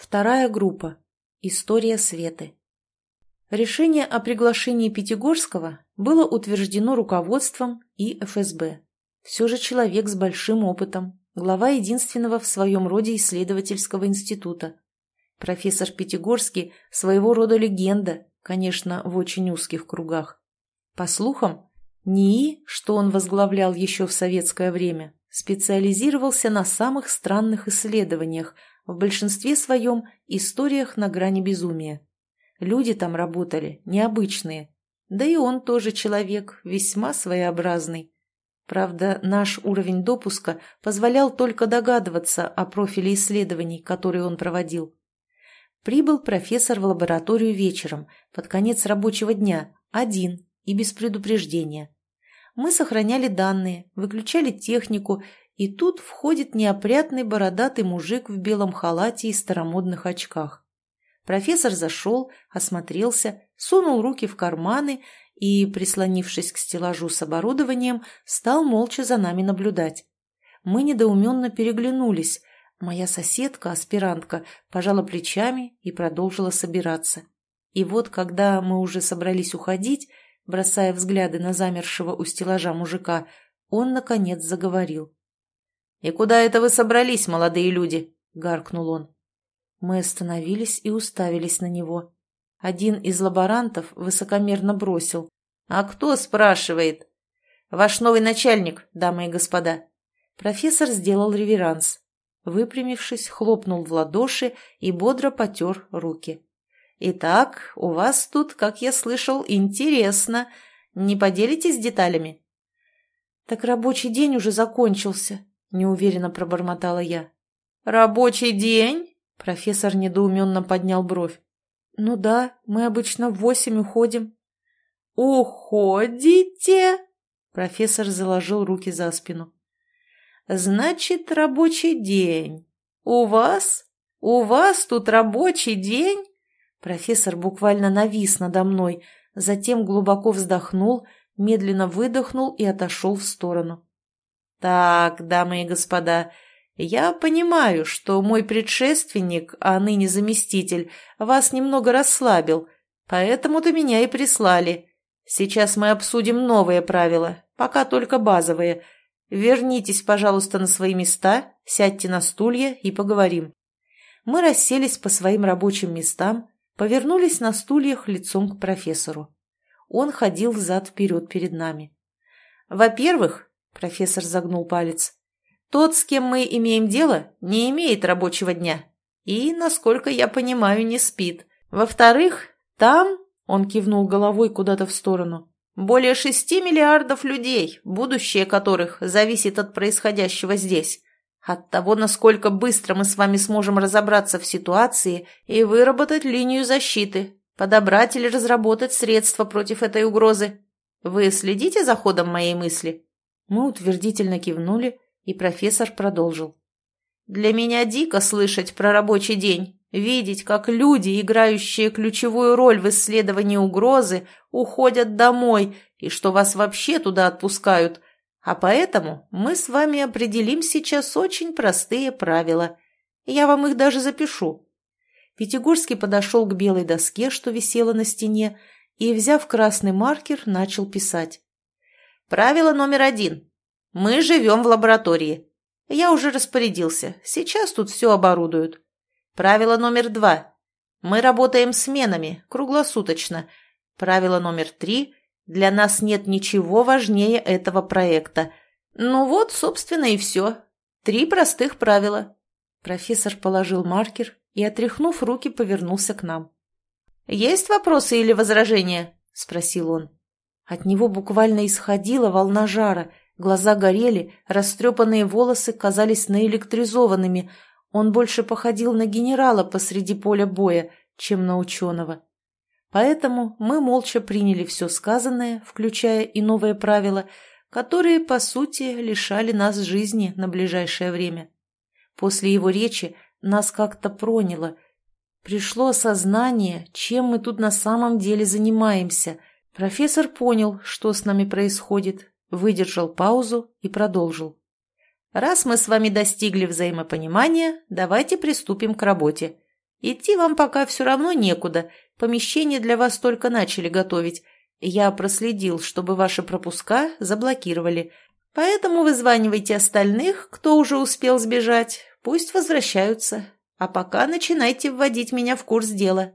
Вторая группа. История Светы. Решение о приглашении Пятигорского было утверждено руководством и ФСБ. Все же человек с большим опытом, глава единственного в своем роде исследовательского института. Профессор Пятигорский – своего рода легенда, конечно, в очень узких кругах. По слухам, НИИ, что он возглавлял еще в советское время, специализировался на самых странных исследованиях – в большинстве своем историях на грани безумия. Люди там работали необычные, да и он тоже человек, весьма своеобразный. Правда, наш уровень допуска позволял только догадываться о профиле исследований, которые он проводил. Прибыл профессор в лабораторию вечером, под конец рабочего дня, один и без предупреждения. Мы сохраняли данные, выключали технику и тут входит неопрятный бородатый мужик в белом халате и старомодных очках. Профессор зашел, осмотрелся, сунул руки в карманы и, прислонившись к стеллажу с оборудованием, стал молча за нами наблюдать. Мы недоуменно переглянулись. Моя соседка, аспирантка, пожала плечами и продолжила собираться. И вот, когда мы уже собрались уходить, бросая взгляды на замершего у стеллажа мужика, он, наконец, заговорил. «И куда это вы собрались, молодые люди?» — гаркнул он. Мы остановились и уставились на него. Один из лаборантов высокомерно бросил. «А кто спрашивает?» «Ваш новый начальник, дамы и господа». Профессор сделал реверанс. Выпрямившись, хлопнул в ладоши и бодро потер руки. «Итак, у вас тут, как я слышал, интересно. Не поделитесь деталями?» «Так рабочий день уже закончился», — неуверенно пробормотала я. «Рабочий день?» — профессор недоуменно поднял бровь. «Ну да, мы обычно в восемь уходим». «Уходите?» — профессор заложил руки за спину. «Значит, рабочий день. У вас? У вас тут рабочий день?» Профессор буквально навис надо мной, затем глубоко вздохнул, медленно выдохнул и отошел в сторону. Так, дамы и господа, я понимаю, что мой предшественник, а ныне заместитель, вас немного расслабил, поэтому-то меня и прислали. Сейчас мы обсудим новые правила, пока только базовые. Вернитесь, пожалуйста, на свои места, сядьте на стулья и поговорим. Мы расселись по своим рабочим местам, повернулись на стульях лицом к профессору. Он ходил взад-вперед перед нами. Во-первых, Профессор загнул палец. Тот, с кем мы имеем дело, не имеет рабочего дня. И, насколько я понимаю, не спит. Во-вторых, там, он кивнул головой куда-то в сторону, более шести миллиардов людей, будущее которых зависит от происходящего здесь. От того, насколько быстро мы с вами сможем разобраться в ситуации и выработать линию защиты, подобрать или разработать средства против этой угрозы. Вы следите за ходом моей мысли? Мы утвердительно кивнули, и профессор продолжил. «Для меня дико слышать про рабочий день, видеть, как люди, играющие ключевую роль в исследовании угрозы, уходят домой и что вас вообще туда отпускают. А поэтому мы с вами определим сейчас очень простые правила. Я вам их даже запишу». Пятигорский подошел к белой доске, что висела на стене, и, взяв красный маркер, начал писать. Правило номер один. Мы живем в лаборатории. Я уже распорядился. Сейчас тут все оборудуют. Правило номер два. Мы работаем сменами, круглосуточно. Правило номер три. Для нас нет ничего важнее этого проекта. Ну вот, собственно, и все. Три простых правила. Профессор положил маркер и, отряхнув руки, повернулся к нам. «Есть вопросы или возражения?» – спросил он. От него буквально исходила волна жара, глаза горели, растрепанные волосы казались наэлектризованными. Он больше походил на генерала посреди поля боя, чем на ученого. Поэтому мы молча приняли все сказанное, включая и новые правила, которые, по сути, лишали нас жизни на ближайшее время. После его речи нас как-то проняло. Пришло осознание, чем мы тут на самом деле занимаемся – Профессор понял, что с нами происходит, выдержал паузу и продолжил. «Раз мы с вами достигли взаимопонимания, давайте приступим к работе. Идти вам пока все равно некуда, помещение для вас только начали готовить. Я проследил, чтобы ваши пропуска заблокировали. Поэтому вызванивайте остальных, кто уже успел сбежать, пусть возвращаются. А пока начинайте вводить меня в курс дела».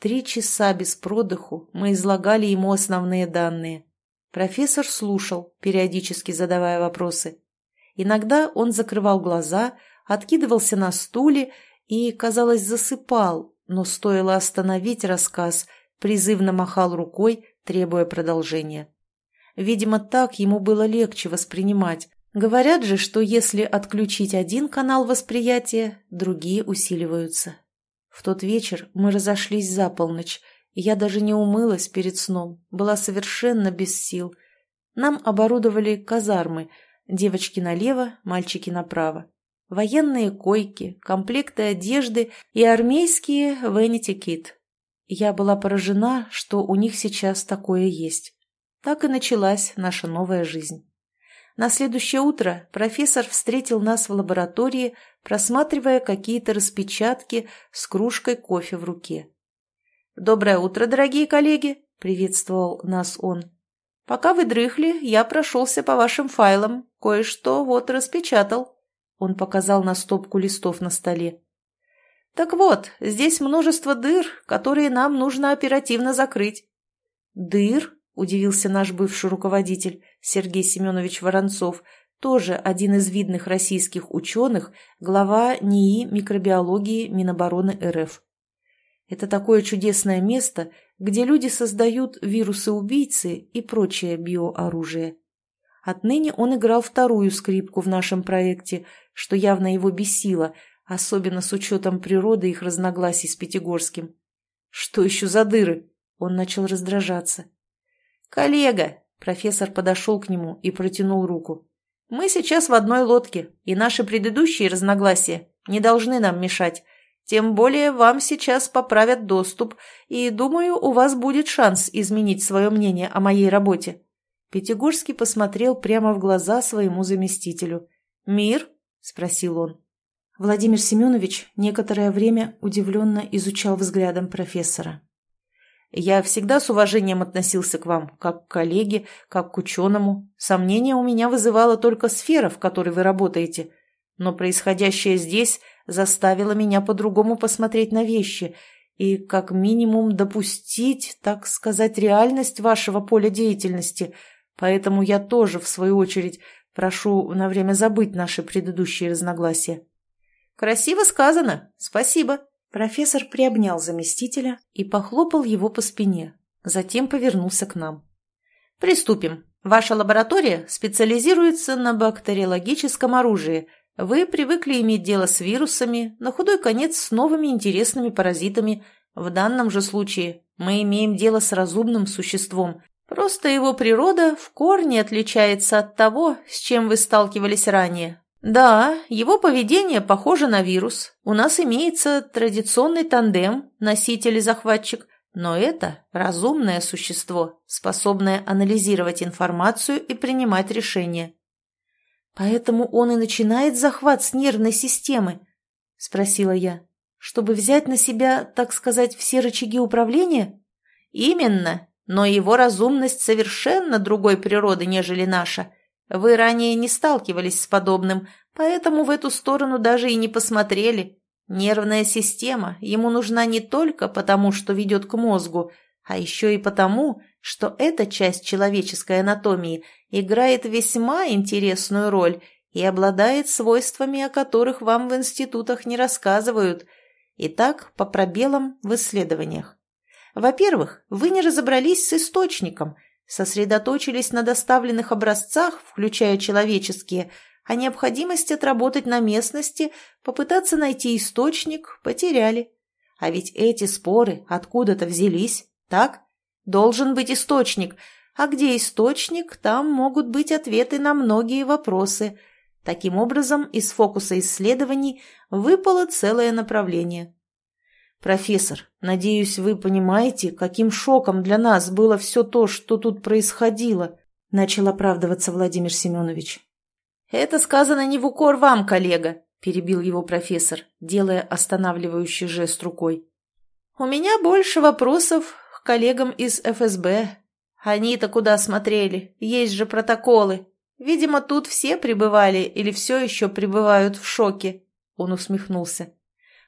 Три часа без продыху мы излагали ему основные данные. Профессор слушал, периодически задавая вопросы. Иногда он закрывал глаза, откидывался на стуле и, казалось, засыпал, но стоило остановить рассказ, призывно махал рукой, требуя продолжения. Видимо, так ему было легче воспринимать. Говорят же, что если отключить один канал восприятия, другие усиливаются. В тот вечер мы разошлись за полночь, и я даже не умылась перед сном, была совершенно без сил. Нам оборудовали казармы, девочки налево, мальчики направо военные койки, комплекты одежды и армейские Vanity. Я была поражена, что у них сейчас такое есть. Так и началась наша новая жизнь. На следующее утро профессор встретил нас в лаборатории, просматривая какие-то распечатки с кружкой кофе в руке. «Доброе утро, дорогие коллеги!» – приветствовал нас он. «Пока вы дрыхли, я прошелся по вашим файлам, кое-что вот распечатал». Он показал на стопку листов на столе. «Так вот, здесь множество дыр, которые нам нужно оперативно закрыть». «Дыр?» – удивился наш бывший руководитель Сергей Семенович Воронцов, тоже один из видных российских ученых, глава НИИ микробиологии Минобороны РФ. Это такое чудесное место, где люди создают вирусы-убийцы и прочее биооружие. Отныне он играл вторую скрипку в нашем проекте, что явно его бесило, особенно с учетом природы их разногласий с Пятигорским. «Что еще за дыры?» Он начал раздражаться. «Коллега!» – профессор подошел к нему и протянул руку. «Мы сейчас в одной лодке, и наши предыдущие разногласия не должны нам мешать. Тем более вам сейчас поправят доступ, и, думаю, у вас будет шанс изменить свое мнение о моей работе». Пятигорский посмотрел прямо в глаза своему заместителю. «Мир?» – спросил он. Владимир Семенович некоторое время удивленно изучал взглядом профессора. «Я всегда с уважением относился к вам, как к коллеге, как к ученому. Сомнения у меня вызывала только сфера, в которой вы работаете. Но происходящее здесь заставило меня по-другому посмотреть на вещи и, как минимум, допустить, так сказать, реальность вашего поля деятельности – Поэтому я тоже, в свою очередь, прошу на время забыть наши предыдущие разногласия. Красиво сказано. Спасибо. Профессор приобнял заместителя и похлопал его по спине. Затем повернулся к нам. Приступим. Ваша лаборатория специализируется на бактериологическом оружии. Вы привыкли иметь дело с вирусами, на худой конец с новыми интересными паразитами. В данном же случае мы имеем дело с разумным существом, Просто его природа в корне отличается от того, с чем вы сталкивались ранее. Да, его поведение похоже на вирус. У нас имеется традиционный тандем, носитель и захватчик, но это разумное существо, способное анализировать информацию и принимать решения. Поэтому он и начинает захват с нервной системы, спросила я, чтобы взять на себя, так сказать, все рычаги управления? Именно, но его разумность совершенно другой природы, нежели наша. Вы ранее не сталкивались с подобным, поэтому в эту сторону даже и не посмотрели. Нервная система ему нужна не только потому, что ведет к мозгу, а еще и потому, что эта часть человеческой анатомии играет весьма интересную роль и обладает свойствами, о которых вам в институтах не рассказывают. Итак, по пробелам в исследованиях. Во-первых, вы не разобрались с источником, сосредоточились на доставленных образцах, включая человеческие, а необходимость отработать на местности, попытаться найти источник, потеряли. А ведь эти споры откуда-то взялись, так? Должен быть источник. А где источник, там могут быть ответы на многие вопросы. Таким образом, из фокуса исследований выпало целое направление. «Профессор, надеюсь, вы понимаете, каким шоком для нас было все то, что тут происходило», – начал оправдываться Владимир Семенович. «Это сказано не в укор вам, коллега. — перебил его профессор, делая останавливающий жест рукой. «У меня больше вопросов к коллегам из ФСБ. Они-то куда смотрели? Есть же протоколы. Видимо, тут все пребывали или все еще пребывают в шоке». Он усмехнулся.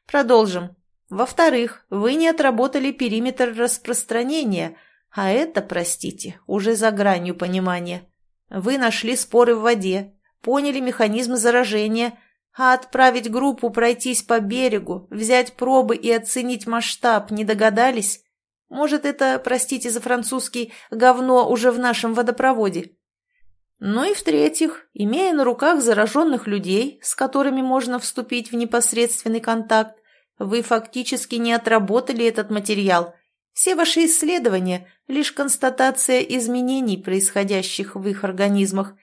«Продолжим. Во-вторых, вы не отработали периметр распространения, а это, простите, уже за гранью понимания. Вы нашли споры в воде, поняли механизмы заражения, а отправить группу пройтись по берегу, взять пробы и оценить масштаб не догадались? Может, это, простите за французский, говно уже в нашем водопроводе? Ну и в-третьих, имея на руках зараженных людей, с которыми можно вступить в непосредственный контакт, вы фактически не отработали этот материал. Все ваши исследования – лишь констатация изменений, происходящих в их организмах.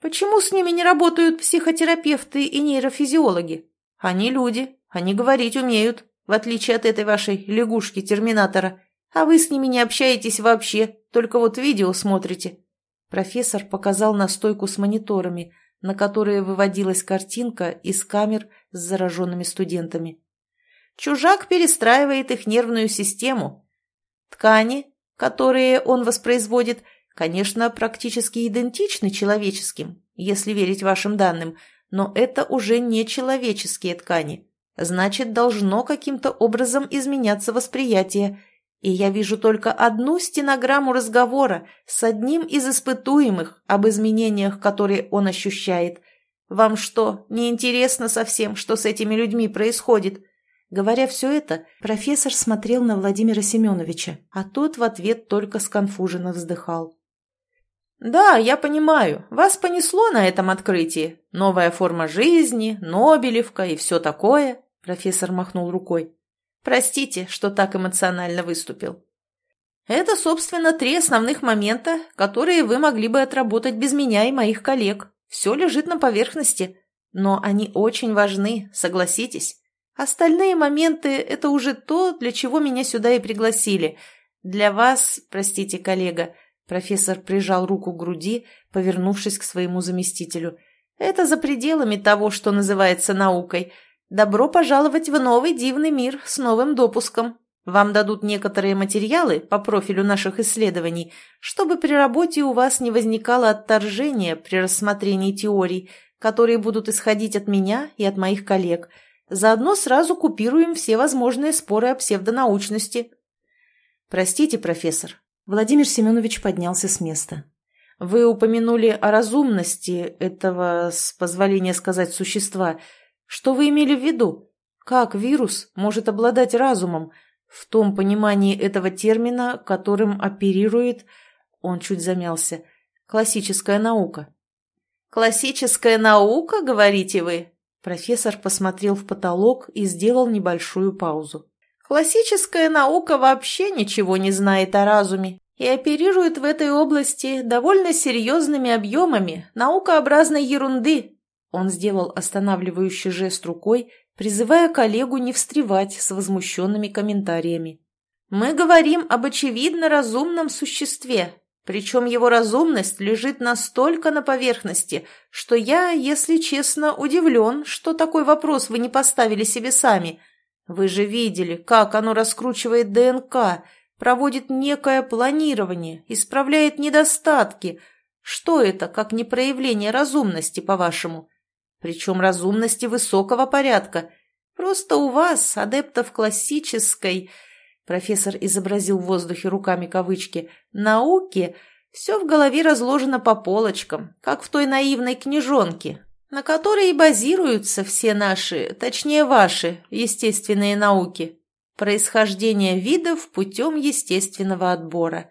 Почему с ними не работают психотерапевты и нейрофизиологи? Они люди, они говорить умеют, в отличие от этой вашей лягушки-терминатора. А вы с ними не общаетесь вообще, только вот видео смотрите. Профессор показал на стойку с мониторами, на которые выводилась картинка из камер с зараженными студентами. Чужак перестраивает их нервную систему. Ткани, которые он воспроизводит, конечно, практически идентичны человеческим, если верить вашим данным, но это уже не человеческие ткани. Значит, должно каким-то образом изменяться восприятие. И я вижу только одну стенограмму разговора с одним из испытуемых об изменениях, которые он ощущает. Вам что, не интересно совсем, что с этими людьми происходит? Говоря все это, профессор смотрел на Владимира Семеновича, а тот в ответ только сконфуженно вздыхал. «Да, я понимаю, вас понесло на этом открытии. Новая форма жизни, Нобелевка и все такое», – профессор махнул рукой. «Простите, что так эмоционально выступил. Это, собственно, три основных момента, которые вы могли бы отработать без меня и моих коллег. Все лежит на поверхности, но они очень важны, согласитесь. Остальные моменты – это уже то, для чего меня сюда и пригласили. Для вас, простите, коллега, профессор прижал руку к груди, повернувшись к своему заместителю. Это за пределами того, что называется наукой. Добро пожаловать в новый дивный мир с новым допуском. Вам дадут некоторые материалы по профилю наших исследований, чтобы при работе у вас не возникало отторжения при рассмотрении теорий, которые будут исходить от меня и от моих коллег – Заодно сразу купируем все возможные споры о псевдонаучности. Простите, профессор. Владимир Семенович поднялся с места. Вы упомянули о разумности этого, с позволения сказать, существа. Что вы имели в виду? Как вирус может обладать разумом? В том понимании этого термина, которым оперирует... Он чуть замялся. Классическая наука. «Классическая наука, говорите вы?» Профессор посмотрел в потолок и сделал небольшую паузу. Классическая наука вообще ничего не знает о разуме и оперирует в этой области довольно серьезными объемами наукообразной ерунды. Он сделал останавливающий жест рукой, призывая коллегу не встревать с возмущенными комментариями. «Мы говорим об очевидно разумном существе, причем его разумность лежит настолько на поверхности, что я, если честно, удивлен, что такой вопрос вы не поставили себе сами. Вы же видели, как оно раскручивает ДНК, проводит некое планирование, исправляет недостатки. Что это, как не проявление разумности, по-вашему? Причем разумности высокого порядка. Просто у вас, адептов классической профессор изобразил в воздухе руками кавычки, науки, все в голове разложено по полочкам, как в той наивной книжонке, на которой и базируются все наши, точнее ваши, естественные науки. Происхождение видов путем естественного отбора.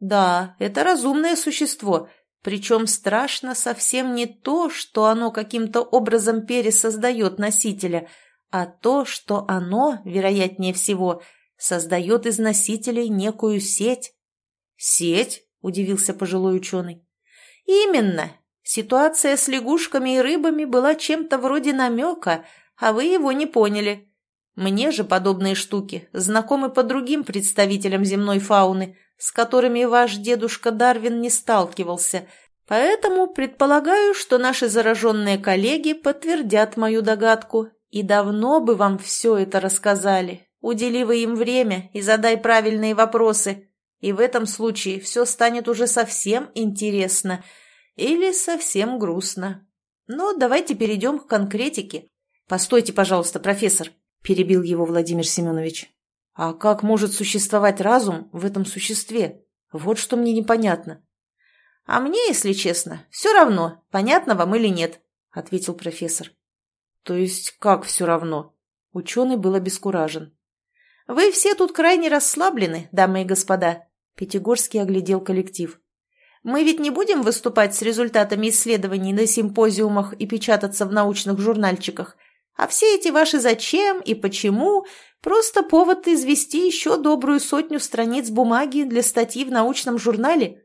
Да, это разумное существо, причем страшно совсем не то, что оно каким-то образом пересоздает носителя, а то, что оно, вероятнее всего, – создает из носителей некую сеть. «Сеть?» – удивился пожилой ученый. «Именно. Ситуация с лягушками и рыбами была чем-то вроде намека, а вы его не поняли. Мне же подобные штуки знакомы по другим представителям земной фауны, с которыми ваш дедушка Дарвин не сталкивался. Поэтому предполагаю, что наши зараженные коллеги подтвердят мою догадку и давно бы вам все это рассказали. Удели вы им время и задай правильные вопросы, и в этом случае все станет уже совсем интересно или совсем грустно. Но давайте перейдем к конкретике. Постойте, пожалуйста, профессор, перебил его Владимир Семенович. А как может существовать разум в этом существе? Вот что мне непонятно. А мне, если честно, все равно, понятно вам или нет, ответил профессор. То есть как все равно? Ученый был обескуражен. Вы все тут крайне расслаблены, дамы и господа. Пятигорский оглядел коллектив. Мы ведь не будем выступать с результатами исследований на симпозиумах и печататься в научных журнальчиках. А все эти ваши «зачем» и «почему» – просто повод извести еще добрую сотню страниц бумаги для статьи в научном журнале.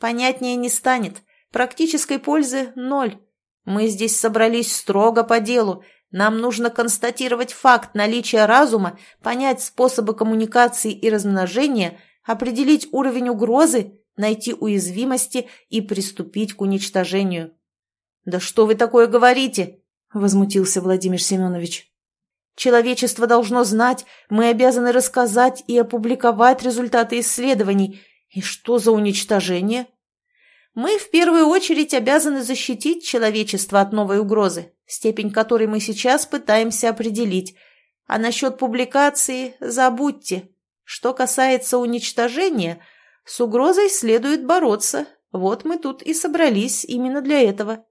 Понятнее не станет. Практической пользы – ноль. Мы здесь собрались строго по делу. Нам нужно констатировать факт наличия разума, понять способы коммуникации и размножения, определить уровень угрозы найти уязвимости и приступить к уничтожению. «Да что вы такое говорите?» – возмутился Владимир Семенович. «Человечество должно знать, мы обязаны рассказать и опубликовать результаты исследований. И что за уничтожение?» «Мы в первую очередь обязаны защитить человечество от новой угрозы, степень которой мы сейчас пытаемся определить. А насчет публикации забудьте. Что касается уничтожения – с угрозой следует бороться. Вот мы тут и собрались именно для этого.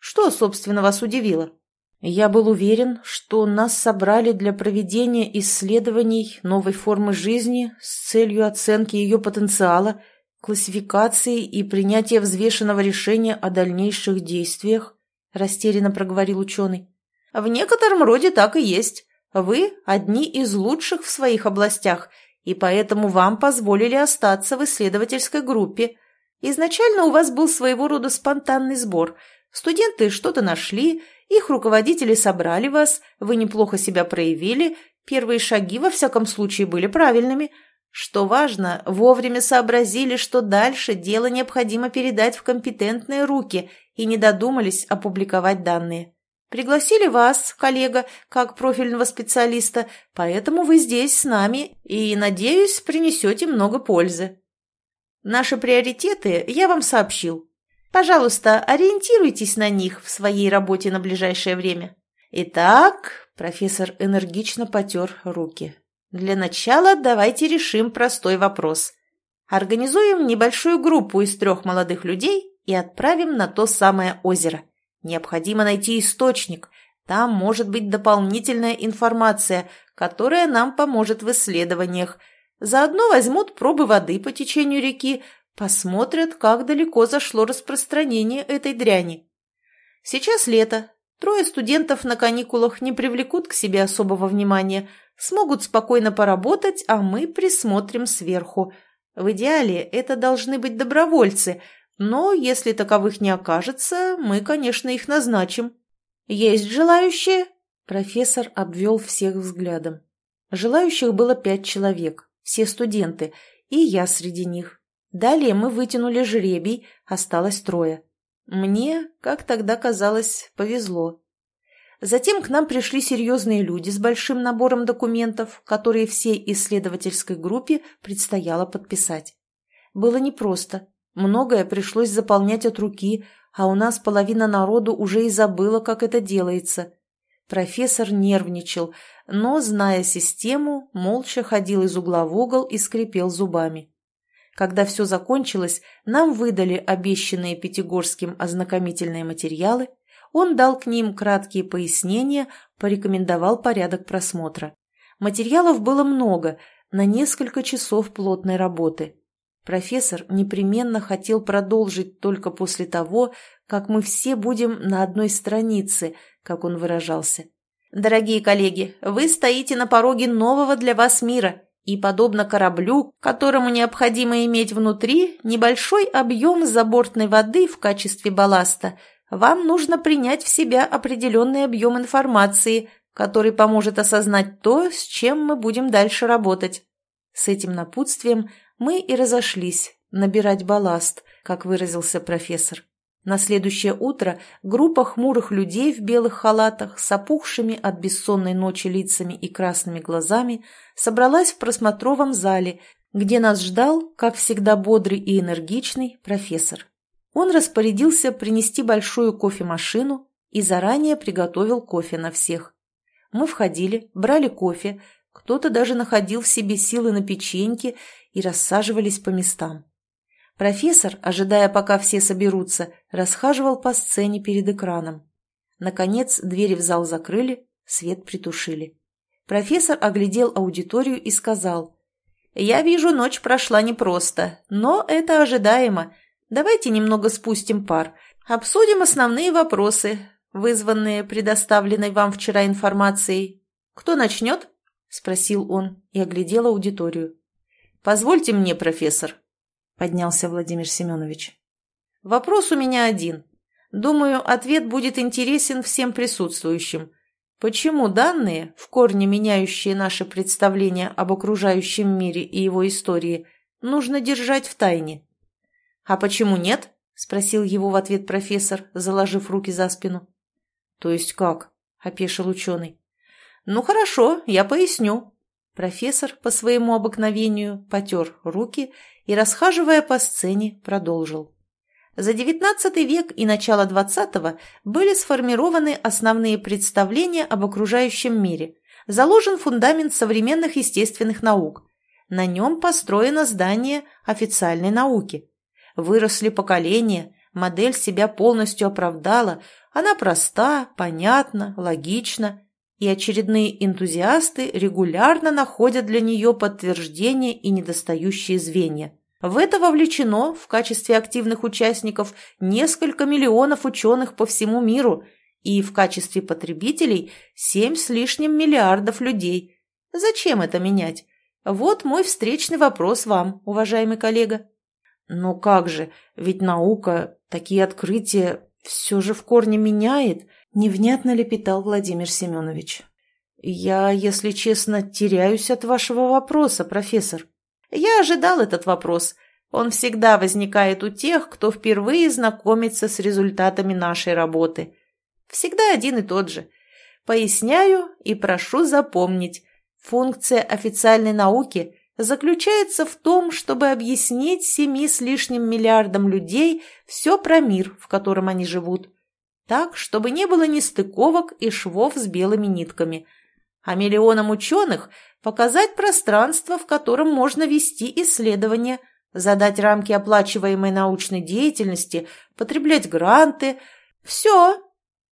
Что, собственно, вас удивило? Я был уверен, что нас собрали для проведения исследований новой формы жизни с целью оценки ее потенциала, классификации и принятия взвешенного решения о дальнейших действиях, растерянно проговорил ученый. В некотором роде так и есть. Вы одни из лучших в своих областях и поэтому вам позволили остаться в исследовательской группе. Изначально у вас был своего рода спонтанный сбор. Студенты что-то нашли, их руководители собрали вас, вы неплохо себя проявили, первые шаги, во всяком случае, были правильными. Что важно, вовремя сообразили, что дальше дело необходимо передать в компетентные руки и не додумались опубликовать данные. Пригласили вас, коллега, как профильного специалиста, поэтому вы здесь с нами и, надеюсь, принесете много пользы. Наши приоритеты я вам сообщил. Пожалуйста, ориентируйтесь на них в своей работе на ближайшее время. Итак, профессор энергично потер руки. Для начала давайте решим простой вопрос. Организуем небольшую группу из трех молодых людей и отправим на то самое озеро – Необходимо найти источник. Там может быть дополнительная информация, которая нам поможет в исследованиях. Заодно возьмут пробы воды по течению реки, посмотрят, как далеко зашло распространение этой дряни. Сейчас лето. Трое студентов на каникулах не привлекут к себе особого внимания, смогут спокойно поработать, а мы присмотрим сверху. В идеале это должны быть добровольцы – но если таковых не окажется, мы, конечно, их назначим. Есть желающие?» Профессор обвел всех взглядом. Желающих было пять человек, все студенты, и я среди них. Далее мы вытянули жребий, осталось трое. Мне, как тогда казалось, повезло. Затем к нам пришли серьезные люди с большим набором документов, которые всей исследовательской группе предстояло подписать. Было непросто. Многое пришлось заполнять от руки, а у нас половина народу уже и забыла, как это делается. Профессор нервничал, но, зная систему, молча ходил из угла в угол и скрипел зубами. Когда все закончилось, нам выдали обещанные Пятигорским ознакомительные материалы, он дал к ним краткие пояснения, порекомендовал порядок просмотра. Материалов было много, на несколько часов плотной работы. Профессор непременно хотел продолжить только после того, как мы все будем на одной странице, как он выражался. Дорогие коллеги, вы стоите на пороге нового для вас мира, и, подобно кораблю, которому необходимо иметь внутри небольшой объем забортной воды в качестве балласта, вам нужно принять в себя определенный объем информации, который поможет осознать то, с чем мы будем дальше работать. С этим напутствием мы и разошлись набирать балласт, как выразился профессор. На следующее утро группа хмурых людей в белых халатах с опухшими от бессонной ночи лицами и красными глазами собралась в просмотровом зале, где нас ждал, как всегда бодрый и энергичный, профессор. Он распорядился принести большую кофемашину и заранее приготовил кофе на всех. Мы входили, брали кофе, кто-то даже находил в себе силы на печеньки и рассаживались по местам. Профессор, ожидая, пока все соберутся, расхаживал по сцене перед экраном. Наконец, двери в зал закрыли, свет притушили. Профессор оглядел аудиторию и сказал, «Я вижу, ночь прошла непросто, но это ожидаемо. Давайте немного спустим пар, обсудим основные вопросы, вызванные предоставленной вам вчера информацией. Кто начнет?» – спросил он и оглядел аудиторию. «Позвольте мне, профессор», — поднялся Владимир Семенович. «Вопрос у меня один. Думаю, ответ будет интересен всем присутствующим. Почему данные, в корне меняющие наше представление об окружающем мире и его истории, нужно держать в тайне?» «А почему нет?» — спросил его в ответ профессор, заложив руки за спину. «То есть как?» — опешил ученый. «Ну хорошо, я поясню». Профессор по своему обыкновению потер руки и, расхаживая по сцене, продолжил. За XIX век и начало XX были сформированы основные представления об окружающем мире, заложен фундамент современных естественных наук. На нем построено здание официальной науки. Выросли поколения, модель себя полностью оправдала, она проста, понятна, логична, и очередные энтузиасты регулярно находят для нее подтверждение и недостающие звенья. В это вовлечено в качестве активных участников несколько миллионов ученых по всему миру и в качестве потребителей семь с лишним миллиардов людей. Зачем это менять? Вот мой встречный вопрос вам, уважаемый коллега. Ну как же, ведь наука, такие открытия все же в корне меняет – Невнятно лепетал Владимир Семенович. «Я, если честно, теряюсь от вашего вопроса, профессор». «Я ожидал этот вопрос. Он всегда возникает у тех, кто впервые знакомится с результатами нашей работы. Всегда один и тот же. Поясняю и прошу запомнить. Функция официальной науки заключается в том, чтобы объяснить семи с лишним миллиардам людей все про мир, в котором они живут так, чтобы не было нестыковок и швов с белыми нитками, а миллионам ученых показать пространство, в котором можно вести исследования, задать рамки оплачиваемой научной деятельности, потреблять гранты. Все.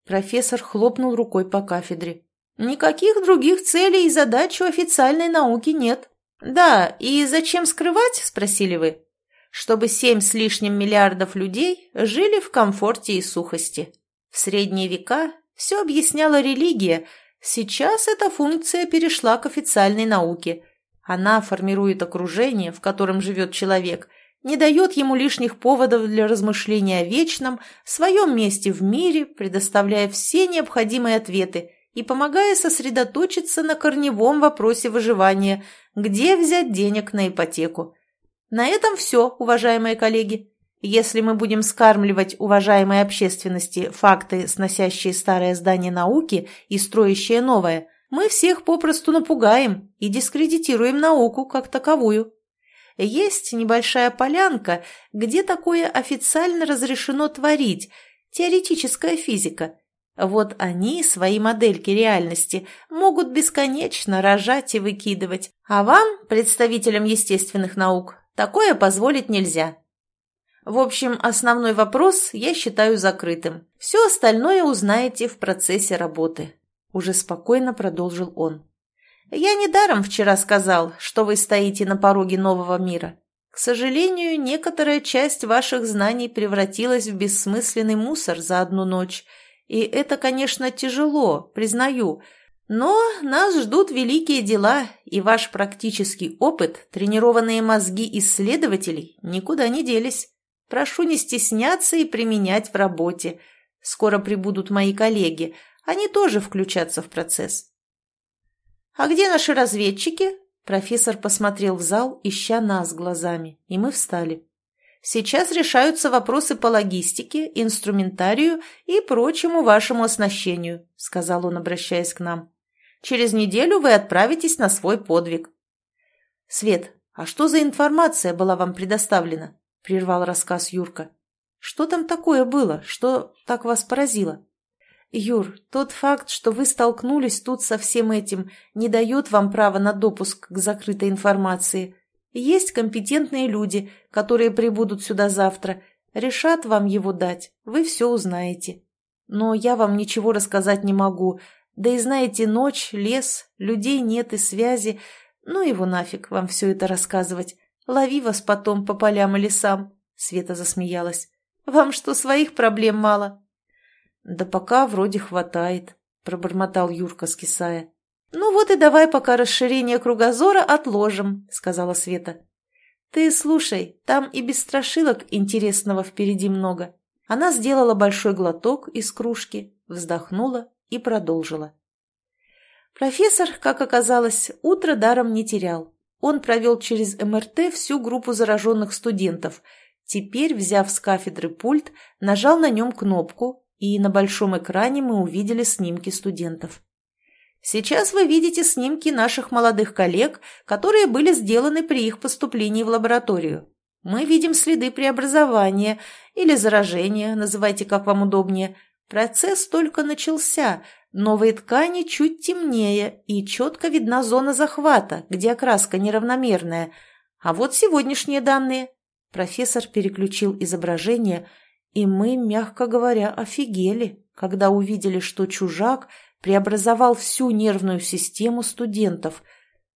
Профессор хлопнул рукой по кафедре. Никаких других целей и задач у официальной науки нет. Да, и зачем скрывать, спросили вы? Чтобы семь с лишним миллиардов людей жили в комфорте и сухости. В средние века все объясняла религия, сейчас эта функция перешла к официальной науке. Она формирует окружение, в котором живет человек, не дает ему лишних поводов для размышления о вечном, своем месте в мире, предоставляя все необходимые ответы и помогая сосредоточиться на корневом вопросе выживания, где взять денег на ипотеку. На этом все, уважаемые коллеги. Если мы будем скармливать уважаемой общественности факты, сносящие старое здание науки и строящие новое, мы всех попросту напугаем и дискредитируем науку как таковую. Есть небольшая полянка, где такое официально разрешено творить, теоретическая физика. Вот они свои модельки реальности могут бесконечно рожать и выкидывать, а вам, представителям естественных наук, такое позволить нельзя. В общем, основной вопрос я считаю закрытым. Все остальное узнаете в процессе работы. Уже спокойно продолжил он. Я недаром вчера сказал, что вы стоите на пороге нового мира. К сожалению, некоторая часть ваших знаний превратилась в бессмысленный мусор за одну ночь. И это, конечно, тяжело, признаю. Но нас ждут великие дела, и ваш практический опыт, тренированные мозги исследователей никуда не делись. Прошу не стесняться и применять в работе. Скоро прибудут мои коллеги. Они тоже включатся в процесс. «А где наши разведчики?» Профессор посмотрел в зал, ища нас глазами, и мы встали. Сейчас решаются вопросы по логистике, инструментарию и прочему вашему оснащению», — сказал он, обращаясь к нам. «Через неделю вы отправитесь на свой подвиг». «Свет, а что за информация была вам предоставлена?» — прервал рассказ Юрка. «Что там такое было, что так вас поразило?» «Юр, тот факт, что вы столкнулись тут со всем этим, не дает вам права на допуск к закрытой информации. Есть компетентные люди, которые прибудут сюда завтра, решат вам его дать, вы все узнаете. Но я вам ничего рассказать не могу, да и знаете, ночь, лес, людей нет и связи. Ну его нафиг вам все это рассказывать. Лови вас потом по полям и лесам. Света засмеялась. Вам что, своих проблем мало? Да пока вроде хватает, пробормотал Юрка, скисая. Ну вот и давай пока расширение кругозора отложим, сказала Света. Ты слушай, там и без страшилок интересного впереди много. Она сделала большой глоток из кружки, вздохнула и продолжила. Профессор, как оказалось, утро даром не терял. Он провел через МРТ всю группу зараженных студентов. Теперь, взяв с кафедры пульт, нажал на нем кнопку, и на большом экране мы увидели снимки студентов. Сейчас вы видите снимки наших молодых коллег, которые были сделаны при их поступлении в лабораторию. Мы видим следы преобразования или заражения, называйте как вам удобнее. Процесс только начался, новые ткани чуть темнее и четко видна зона захвата, где окраска неравномерная. А вот сегодняшние данные. Профессор переключил изображение – и мы, мягко говоря, офигели, когда увидели, что чужак преобразовал всю нервную систему студентов.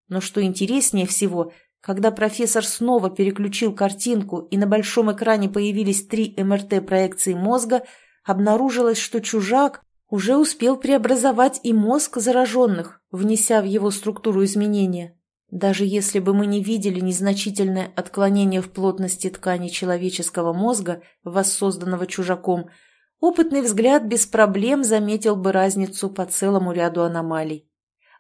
Но что интереснее всего, когда профессор снова переключил картинку и на большом экране появились три МРТ-проекции мозга, обнаружилось, что чужак уже успел преобразовать и мозг зараженных, внеся в его структуру изменения. Даже если бы мы не видели незначительное отклонение в плотности ткани человеческого мозга, воссозданного чужаком, опытный взгляд без проблем заметил бы разницу по целому ряду аномалий.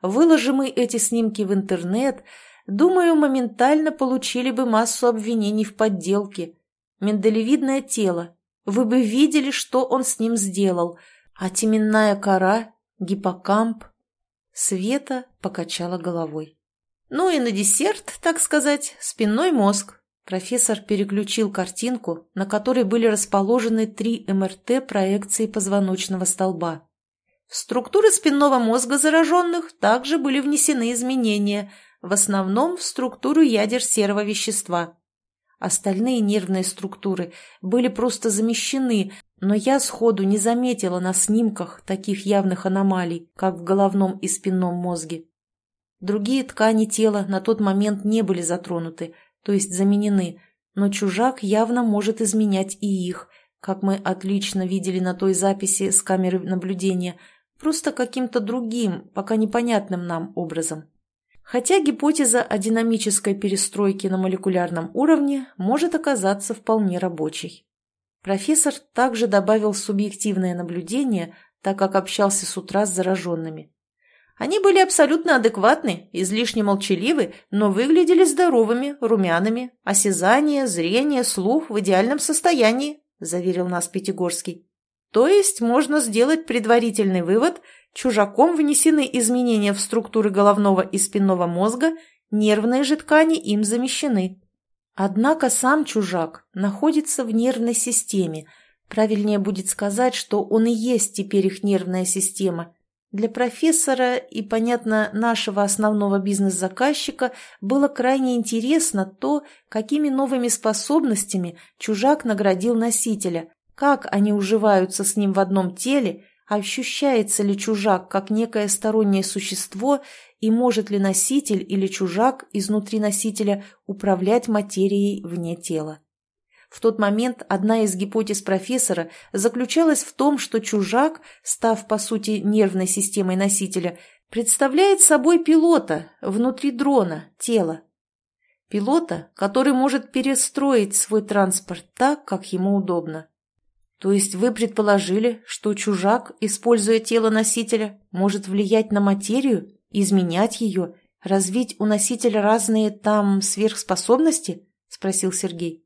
Выложим мы эти снимки в интернет, думаю, моментально получили бы массу обвинений в подделке. Менделевидное тело. Вы бы видели, что он с ним сделал. А теменная кора, гиппокамп. Света покачала головой. Ну и на десерт, так сказать, спинной мозг. Профессор переключил картинку, на которой были расположены три МРТ проекции позвоночного столба. В структуры спинного мозга зараженных также были внесены изменения, в основном в структуру ядер серого вещества. Остальные нервные структуры были просто замещены, но я сходу не заметила на снимках таких явных аномалий, как в головном и спинном мозге. Другие ткани тела на тот момент не были затронуты, то есть заменены, но чужак явно может изменять и их, как мы отлично видели на той записи с камеры наблюдения, просто каким-то другим, пока непонятным нам образом. Хотя гипотеза о динамической перестройке на молекулярном уровне может оказаться вполне рабочей. Профессор также добавил субъективное наблюдение, так как общался с утра с зараженными. Они были абсолютно адекватны, излишне молчаливы, но выглядели здоровыми, румяными, осязание, зрение, слух в идеальном состоянии, заверил нас Пятигорский. То есть можно сделать предварительный вывод, чужаком внесены изменения в структуры головного и спинного мозга, нервные же ткани им замещены. Однако сам чужак находится в нервной системе, правильнее будет сказать, что он и есть теперь их нервная система – для профессора и, понятно, нашего основного бизнес-заказчика было крайне интересно то, какими новыми способностями чужак наградил носителя, как они уживаются с ним в одном теле, ощущается ли чужак как некое стороннее существо и может ли носитель или чужак изнутри носителя управлять материей вне тела. В тот момент одна из гипотез профессора заключалась в том, что чужак, став по сути нервной системой носителя, представляет собой пилота внутри дрона, тела. Пилота, который может перестроить свой транспорт так, как ему удобно. То есть вы предположили, что чужак, используя тело носителя, может влиять на материю, изменять ее, развить у носителя разные там сверхспособности? – спросил Сергей.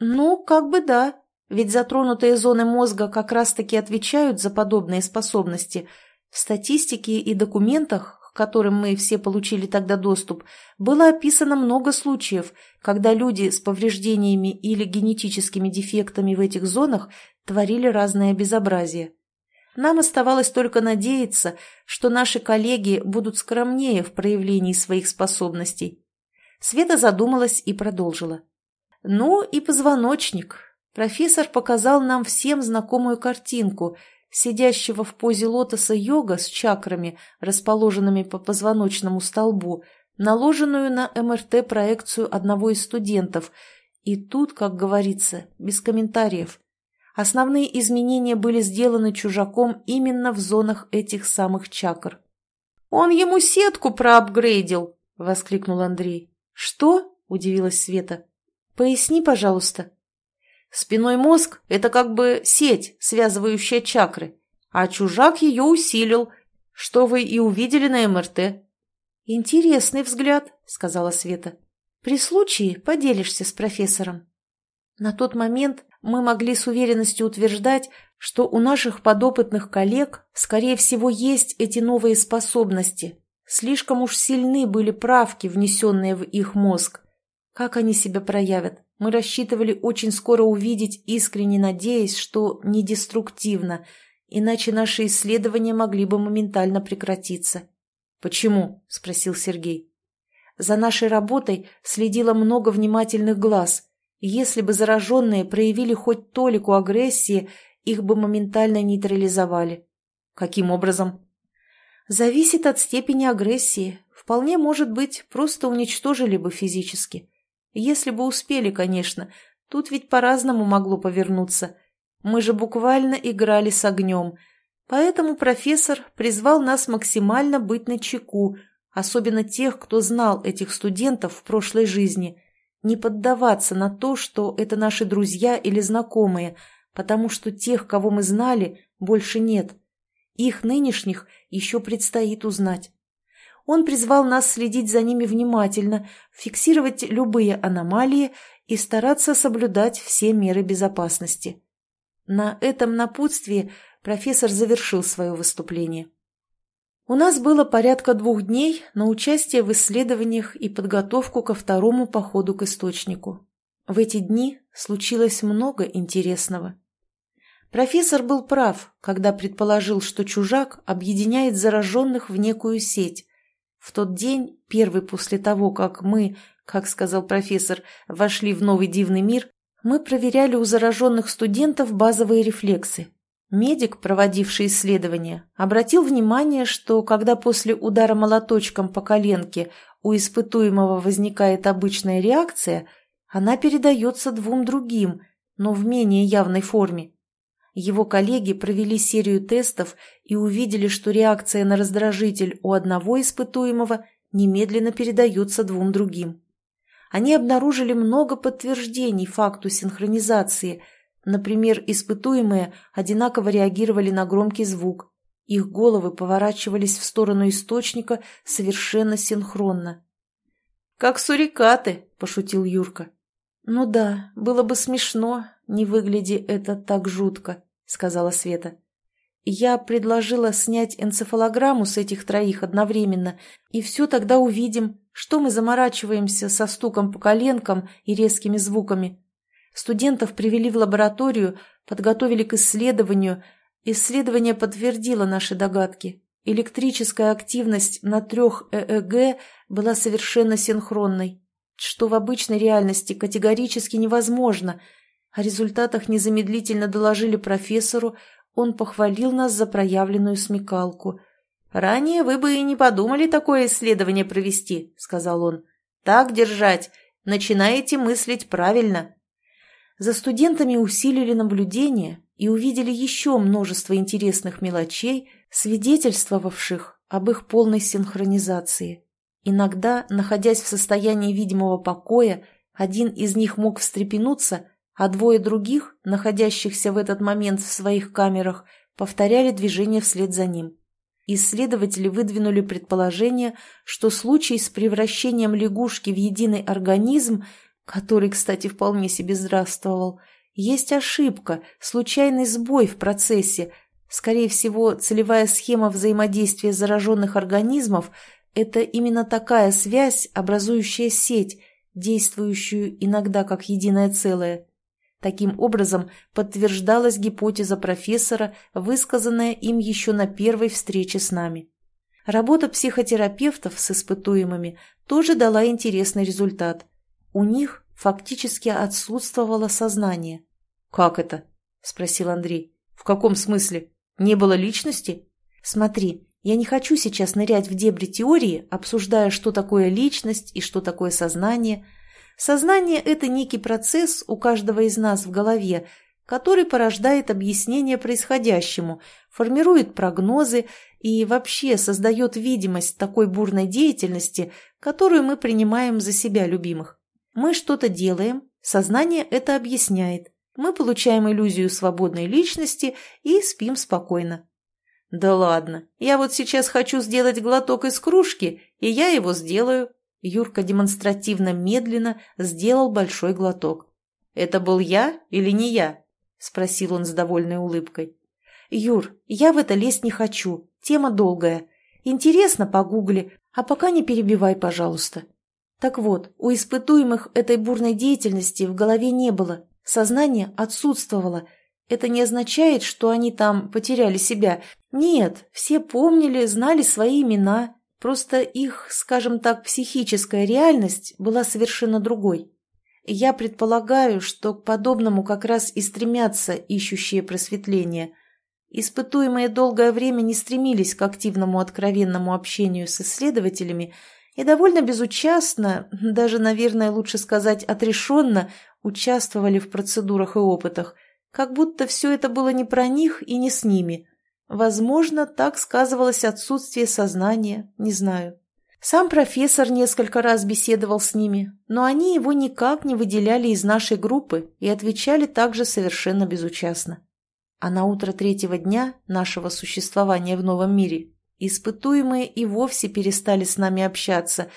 Ну, как бы да. Ведь затронутые зоны мозга как раз-таки отвечают за подобные способности. В статистике и документах, к которым мы все получили тогда доступ, было описано много случаев, когда люди с повреждениями или генетическими дефектами в этих зонах творили разное безобразие. Нам оставалось только надеяться, что наши коллеги будут скромнее в проявлении своих способностей. Света задумалась и продолжила. Ну и позвоночник. Профессор показал нам всем знакомую картинку сидящего в позе лотоса йога с чакрами, расположенными по позвоночному столбу, наложенную на МРТ проекцию одного из студентов. И тут, как говорится, без комментариев. Основные изменения были сделаны чужаком именно в зонах этих самых чакр. «Он ему сетку проапгрейдил!» — воскликнул Андрей. «Что?» — удивилась Света. «Поясни, пожалуйста». Спиной мозг – это как бы сеть, связывающая чакры, а чужак ее усилил, что вы и увидели на МРТ. «Интересный взгляд», – сказала Света. «При случае поделишься с профессором». На тот момент мы могли с уверенностью утверждать, что у наших подопытных коллег, скорее всего, есть эти новые способности. Слишком уж сильны были правки, внесенные в их мозг. Как они себя проявят? Мы рассчитывали очень скоро увидеть, искренне надеясь, что не деструктивно, иначе наши исследования могли бы моментально прекратиться. «Почему?» – спросил Сергей. «За нашей работой следило много внимательных глаз. Если бы зараженные проявили хоть толику агрессии, их бы моментально нейтрализовали». «Каким образом?» «Зависит от степени агрессии. Вполне может быть, просто уничтожили бы физически». Если бы успели, конечно. Тут ведь по-разному могло повернуться. Мы же буквально играли с огнем. Поэтому профессор призвал нас максимально быть начеку, особенно тех, кто знал этих студентов в прошлой жизни. Не поддаваться на то, что это наши друзья или знакомые, потому что тех, кого мы знали, больше нет. Их нынешних еще предстоит узнать. Он призвал нас следить за ними внимательно, фиксировать любые аномалии и стараться соблюдать все меры безопасности. На этом напутствии профессор завершил свое выступление. У нас было порядка двух дней на участие в исследованиях и подготовку ко второму походу к источнику. В эти дни случилось много интересного. Профессор был прав, когда предположил, что чужак объединяет зараженных в некую сеть, в тот день, первый после того, как мы, как сказал профессор, вошли в новый дивный мир, мы проверяли у зараженных студентов базовые рефлексы. Медик, проводивший исследование, обратил внимание, что когда после удара молоточком по коленке у испытуемого возникает обычная реакция, она передается двум другим, но в менее явной форме. Его коллеги провели серию тестов и увидели, что реакция на раздражитель у одного испытуемого немедленно передается двум другим. Они обнаружили много подтверждений факту синхронизации. Например, испытуемые одинаково реагировали на громкий звук. Их головы поворачивались в сторону источника совершенно синхронно. «Как сурикаты», – пошутил Юрка. «Ну да, было бы смешно, не выгляди это так жутко», — сказала Света. «Я предложила снять энцефалограмму с этих троих одновременно, и все тогда увидим, что мы заморачиваемся со стуком по коленкам и резкими звуками. Студентов привели в лабораторию, подготовили к исследованию. Исследование подтвердило наши догадки. Электрическая активность на трех ЭЭГ была совершенно синхронной что в обычной реальности категорически невозможно. О результатах незамедлительно доложили профессору, он похвалил нас за проявленную смекалку. «Ранее вы бы и не подумали такое исследование провести», — сказал он. «Так держать. Начинаете мыслить правильно». За студентами усилили наблюдение и увидели еще множество интересных мелочей, свидетельствовавших об их полной синхронизации. Иногда, находясь в состоянии видимого покоя, один из них мог встрепенуться, а двое других, находящихся в этот момент в своих камерах, повторяли движение вслед за ним. Исследователи выдвинули предположение, что случай с превращением лягушки в единый организм который, кстати, вполне себе здравствовал. Есть ошибка, случайный сбой в процессе. Скорее всего, целевая схема взаимодействия зараженных организмов – это именно такая связь, образующая сеть, действующую иногда как единое целое. Таким образом, подтверждалась гипотеза профессора, высказанная им еще на первой встрече с нами. Работа психотерапевтов с испытуемыми тоже дала интересный результат. У них фактически отсутствовало сознание. «Как это?» – спросил Андрей. «В каком смысле? Не было личности?» «Смотри, я не хочу сейчас нырять в дебри теории, обсуждая, что такое личность и что такое сознание. Сознание – это некий процесс у каждого из нас в голове, который порождает объяснение происходящему, формирует прогнозы и вообще создает видимость такой бурной деятельности, которую мы принимаем за себя любимых. Мы что-то делаем, сознание это объясняет. Мы получаем иллюзию свободной личности и спим спокойно. «Да ладно, я вот сейчас хочу сделать глоток из кружки, и я его сделаю». Юрка демонстративно медленно сделал большой глоток. «Это был я или не я?» – спросил он с довольной улыбкой. «Юр, я в это лезть не хочу. Тема долгая. Интересно, погугли, а пока не перебивай, пожалуйста. Так вот, у испытуемых этой бурной деятельности в голове не было, сознание отсутствовало. Это не означает, что они там потеряли себя. Нет, все помнили, знали свои имена, просто их, скажем так, психическая реальность была совершенно другой. Я предполагаю, что к подобному как раз и стремятся ищущие просветления – Испытуемые долгое время не стремились к активному откровенному общению с исследователями и довольно безучастно, даже, наверное, лучше сказать, отрешенно, участвовали в процедурах и опытах, как будто все это было не про них и не с ними. Возможно, так сказывалось отсутствие сознания, не знаю. Сам профессор несколько раз беседовал с ними, но они его никак не выделяли из нашей группы и отвечали также совершенно безучастно. А на утро третьего дня нашего существования в новом мире испытуемые и вовсе перестали с нами общаться,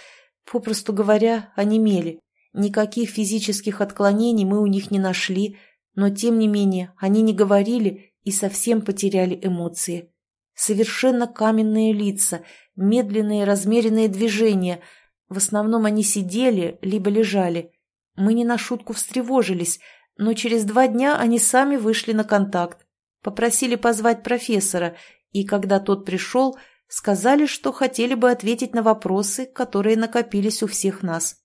попросту говоря, онемели. Никаких физических отклонений мы у них не нашли, но тем не менее они не говорили и совсем потеряли эмоции. Совершенно каменные лица, медленные размеренные движения. В основном они сидели, либо лежали. Мы не на шутку встревожились, но через два дня они сами вышли на контакт. Попросили позвать профессора, и когда тот пришел, сказали, что хотели бы ответить на вопросы, которые накопились у всех нас.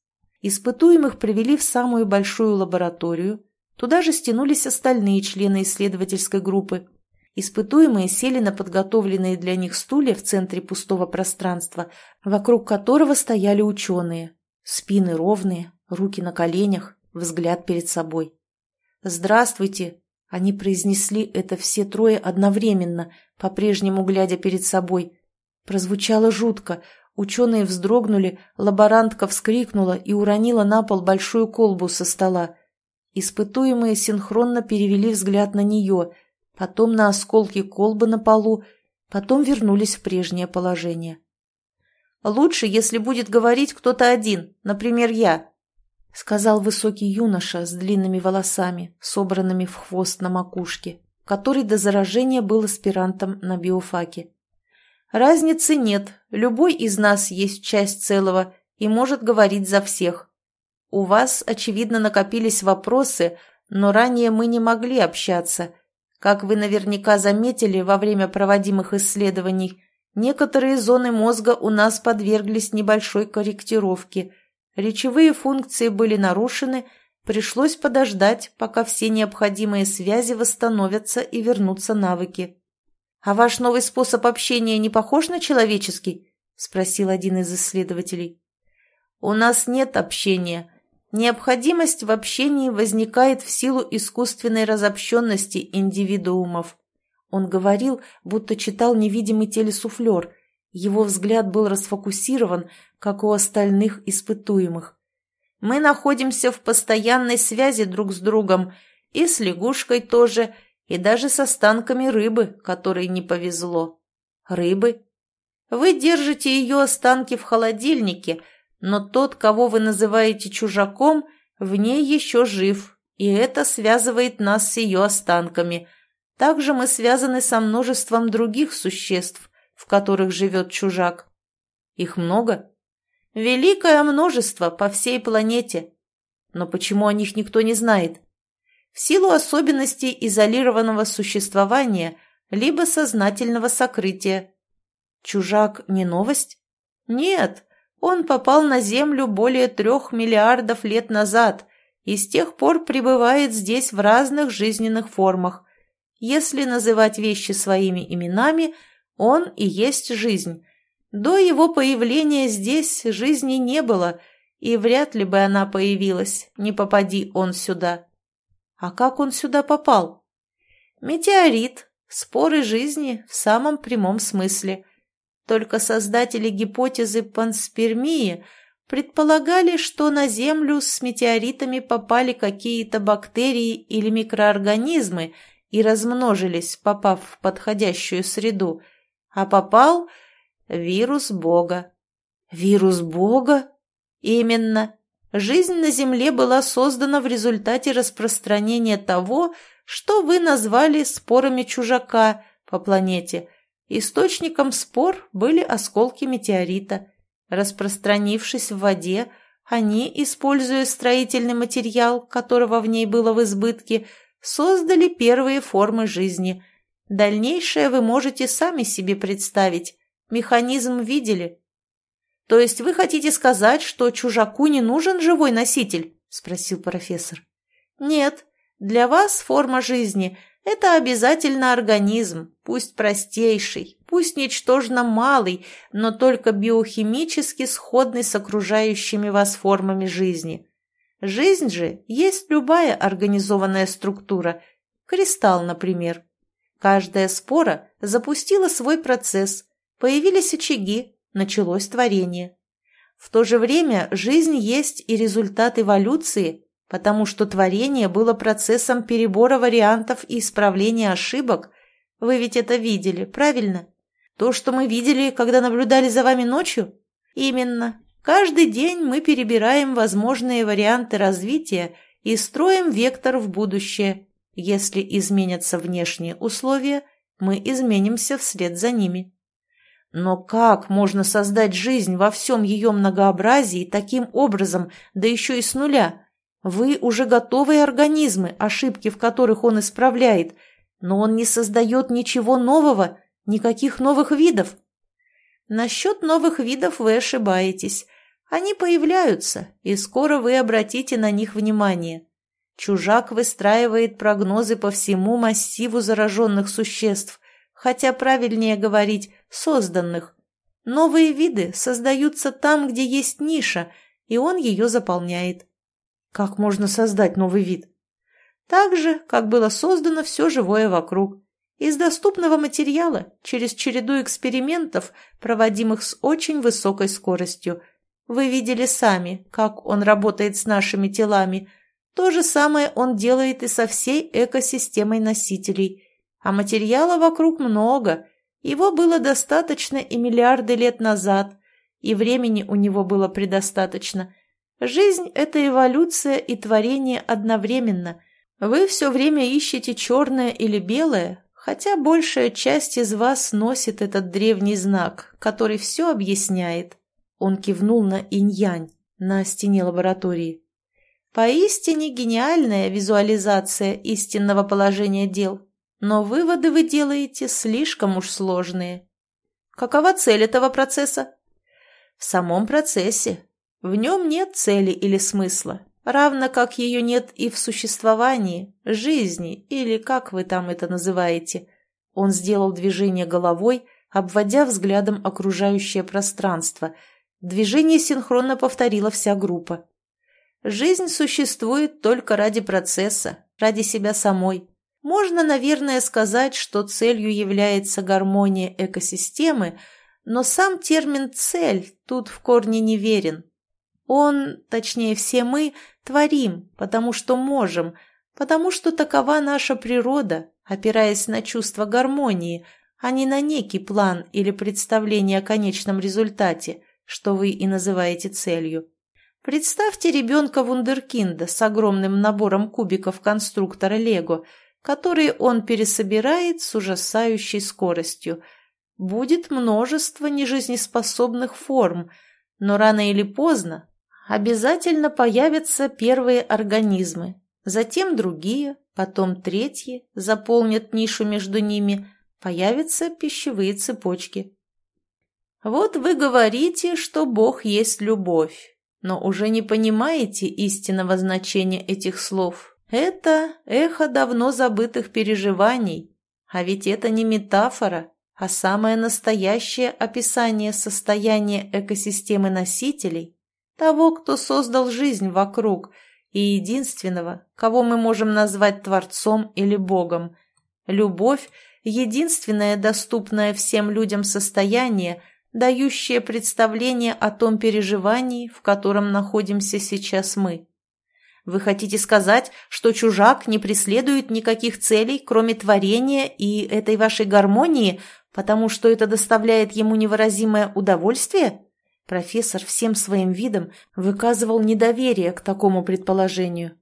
Испытуемых привели в самую большую лабораторию. Туда же стянулись остальные члены исследовательской группы. Испытуемые сели на подготовленные для них стулья в центре пустого пространства, вокруг которого стояли ученые. Спины ровные, руки на коленях, взгляд перед собой. «Здравствуйте!» Они произнесли это все трое одновременно, по-прежнему глядя перед собой. Прозвучало жутко. Ученые вздрогнули, лаборантка вскрикнула и уронила на пол большую колбу со стола. Испытуемые синхронно перевели взгляд на нее, потом на осколки колбы на полу, потом вернулись в прежнее положение. «Лучше, если будет говорить кто-то один, например, я», — сказал высокий юноша с длинными волосами, собранными в хвост на макушке, который до заражения был аспирантом на биофаке. «Разницы нет, любой из нас есть часть целого и может говорить за всех. У вас, очевидно, накопились вопросы, но ранее мы не могли общаться. Как вы наверняка заметили во время проводимых исследований, некоторые зоны мозга у нас подверглись небольшой корректировке – Речевые функции были нарушены, пришлось подождать, пока все необходимые связи восстановятся и вернутся навыки. «А ваш новый способ общения не похож на человеческий?» – спросил один из исследователей. «У нас нет общения. Необходимость в общении возникает в силу искусственной разобщенности индивидуумов». Он говорил, будто читал невидимый телесуфлер, его взгляд был расфокусирован, как у остальных испытуемых. «Мы находимся в постоянной связи друг с другом, и с лягушкой тоже, и даже с останками рыбы, которой не повезло. Рыбы? Вы держите ее останки в холодильнике, но тот, кого вы называете чужаком, в ней еще жив, и это связывает нас с ее останками. Также мы связаны со множеством других существ, в которых живет чужак. Их много? Великое множество по всей планете. Но почему о них никто не знает? В силу особенностей изолированного существования, либо сознательного сокрытия. Чужак не новость? Нет, он попал на Землю более трех миллиардов лет назад и с тех пор пребывает здесь в разных жизненных формах. Если называть вещи своими именами, он и есть жизнь. До его появления здесь жизни не было, и вряд ли бы она появилась, не попади он сюда. А как он сюда попал? Метеорит, споры жизни в самом прямом смысле. Только создатели гипотезы панспермии предполагали, что на Землю с метеоритами попали какие-то бактерии или микроорганизмы и размножились, попав в подходящую среду, а попал вирус Бога. Вирус Бога? Именно. Жизнь на Земле была создана в результате распространения того, что вы назвали спорами чужака по планете – Источником спор были осколки метеорита. Распространившись в воде, они, используя строительный материал, которого в ней было в избытке, создали первые формы жизни. Дальнейшее вы можете сами себе представить. Механизм видели. «То есть вы хотите сказать, что чужаку не нужен живой носитель?» – спросил профессор. «Нет. Для вас форма жизни это обязательно организм, пусть простейший, пусть ничтожно малый, но только биохимически сходный с окружающими вас формами жизни. Жизнь же есть любая организованная структура, кристалл, например. Каждая спора запустила свой процесс, появились очаги, началось творение. В то же время жизнь есть и результат эволюции, потому что творение было процессом перебора вариантов и исправления ошибок. Вы ведь это видели, правильно? То, что мы видели, когда наблюдали за вами ночью? Именно. Каждый день мы перебираем возможные варианты развития и строим вектор в будущее. Если изменятся внешние условия, мы изменимся вслед за ними. Но как можно создать жизнь во всем ее многообразии таким образом, да еще и с нуля? Вы уже готовые организмы, ошибки в которых он исправляет, но он не создает ничего нового, никаких новых видов. Насчет новых видов вы ошибаетесь. Они появляются, и скоро вы обратите на них внимание. Чужак выстраивает прогнозы по всему массиву зараженных существ, хотя правильнее говорить «созданных». Новые виды создаются там, где есть ниша, и он ее заполняет. Как можно создать новый вид? Так же, как было создано все живое вокруг. Из доступного материала, через череду экспериментов, проводимых с очень высокой скоростью. Вы видели сами, как он работает с нашими телами. То же самое он делает и со всей экосистемой носителей. А материала вокруг много. Его было достаточно и миллиарды лет назад, и времени у него было предостаточно – Жизнь – это эволюция и творение одновременно. Вы все время ищете черное или белое, хотя большая часть из вас носит этот древний знак, который все объясняет. Он кивнул на инь-янь на стене лаборатории. Поистине гениальная визуализация истинного положения дел, но выводы вы делаете слишком уж сложные. Какова цель этого процесса? В самом процессе в нем нет цели или смысла, равно как ее нет и в существовании, жизни, или как вы там это называете. Он сделал движение головой, обводя взглядом окружающее пространство. Движение синхронно повторила вся группа. Жизнь существует только ради процесса, ради себя самой. Можно, наверное, сказать, что целью является гармония экосистемы, но сам термин «цель» тут в корне неверен. Он, точнее все мы, творим, потому что можем, потому что такова наша природа, опираясь на чувство гармонии, а не на некий план или представление о конечном результате, что вы и называете целью. Представьте ребенка-вундеркинда с огромным набором кубиков конструктора Лего, которые он пересобирает с ужасающей скоростью. Будет множество нежизнеспособных форм, но рано или поздно обязательно появятся первые организмы, затем другие, потом третьи заполнят нишу между ними, появятся пищевые цепочки. Вот вы говорите, что Бог есть любовь, но уже не понимаете истинного значения этих слов. Это эхо давно забытых переживаний, а ведь это не метафора, а самое настоящее описание состояния экосистемы носителей, того, кто создал жизнь вокруг, и единственного, кого мы можем назвать Творцом или Богом. Любовь – единственное доступное всем людям состояние, дающее представление о том переживании, в котором находимся сейчас мы. Вы хотите сказать, что чужак не преследует никаких целей, кроме творения и этой вашей гармонии, потому что это доставляет ему невыразимое удовольствие? Профессор всем своим видом выказывал недоверие к такому предположению.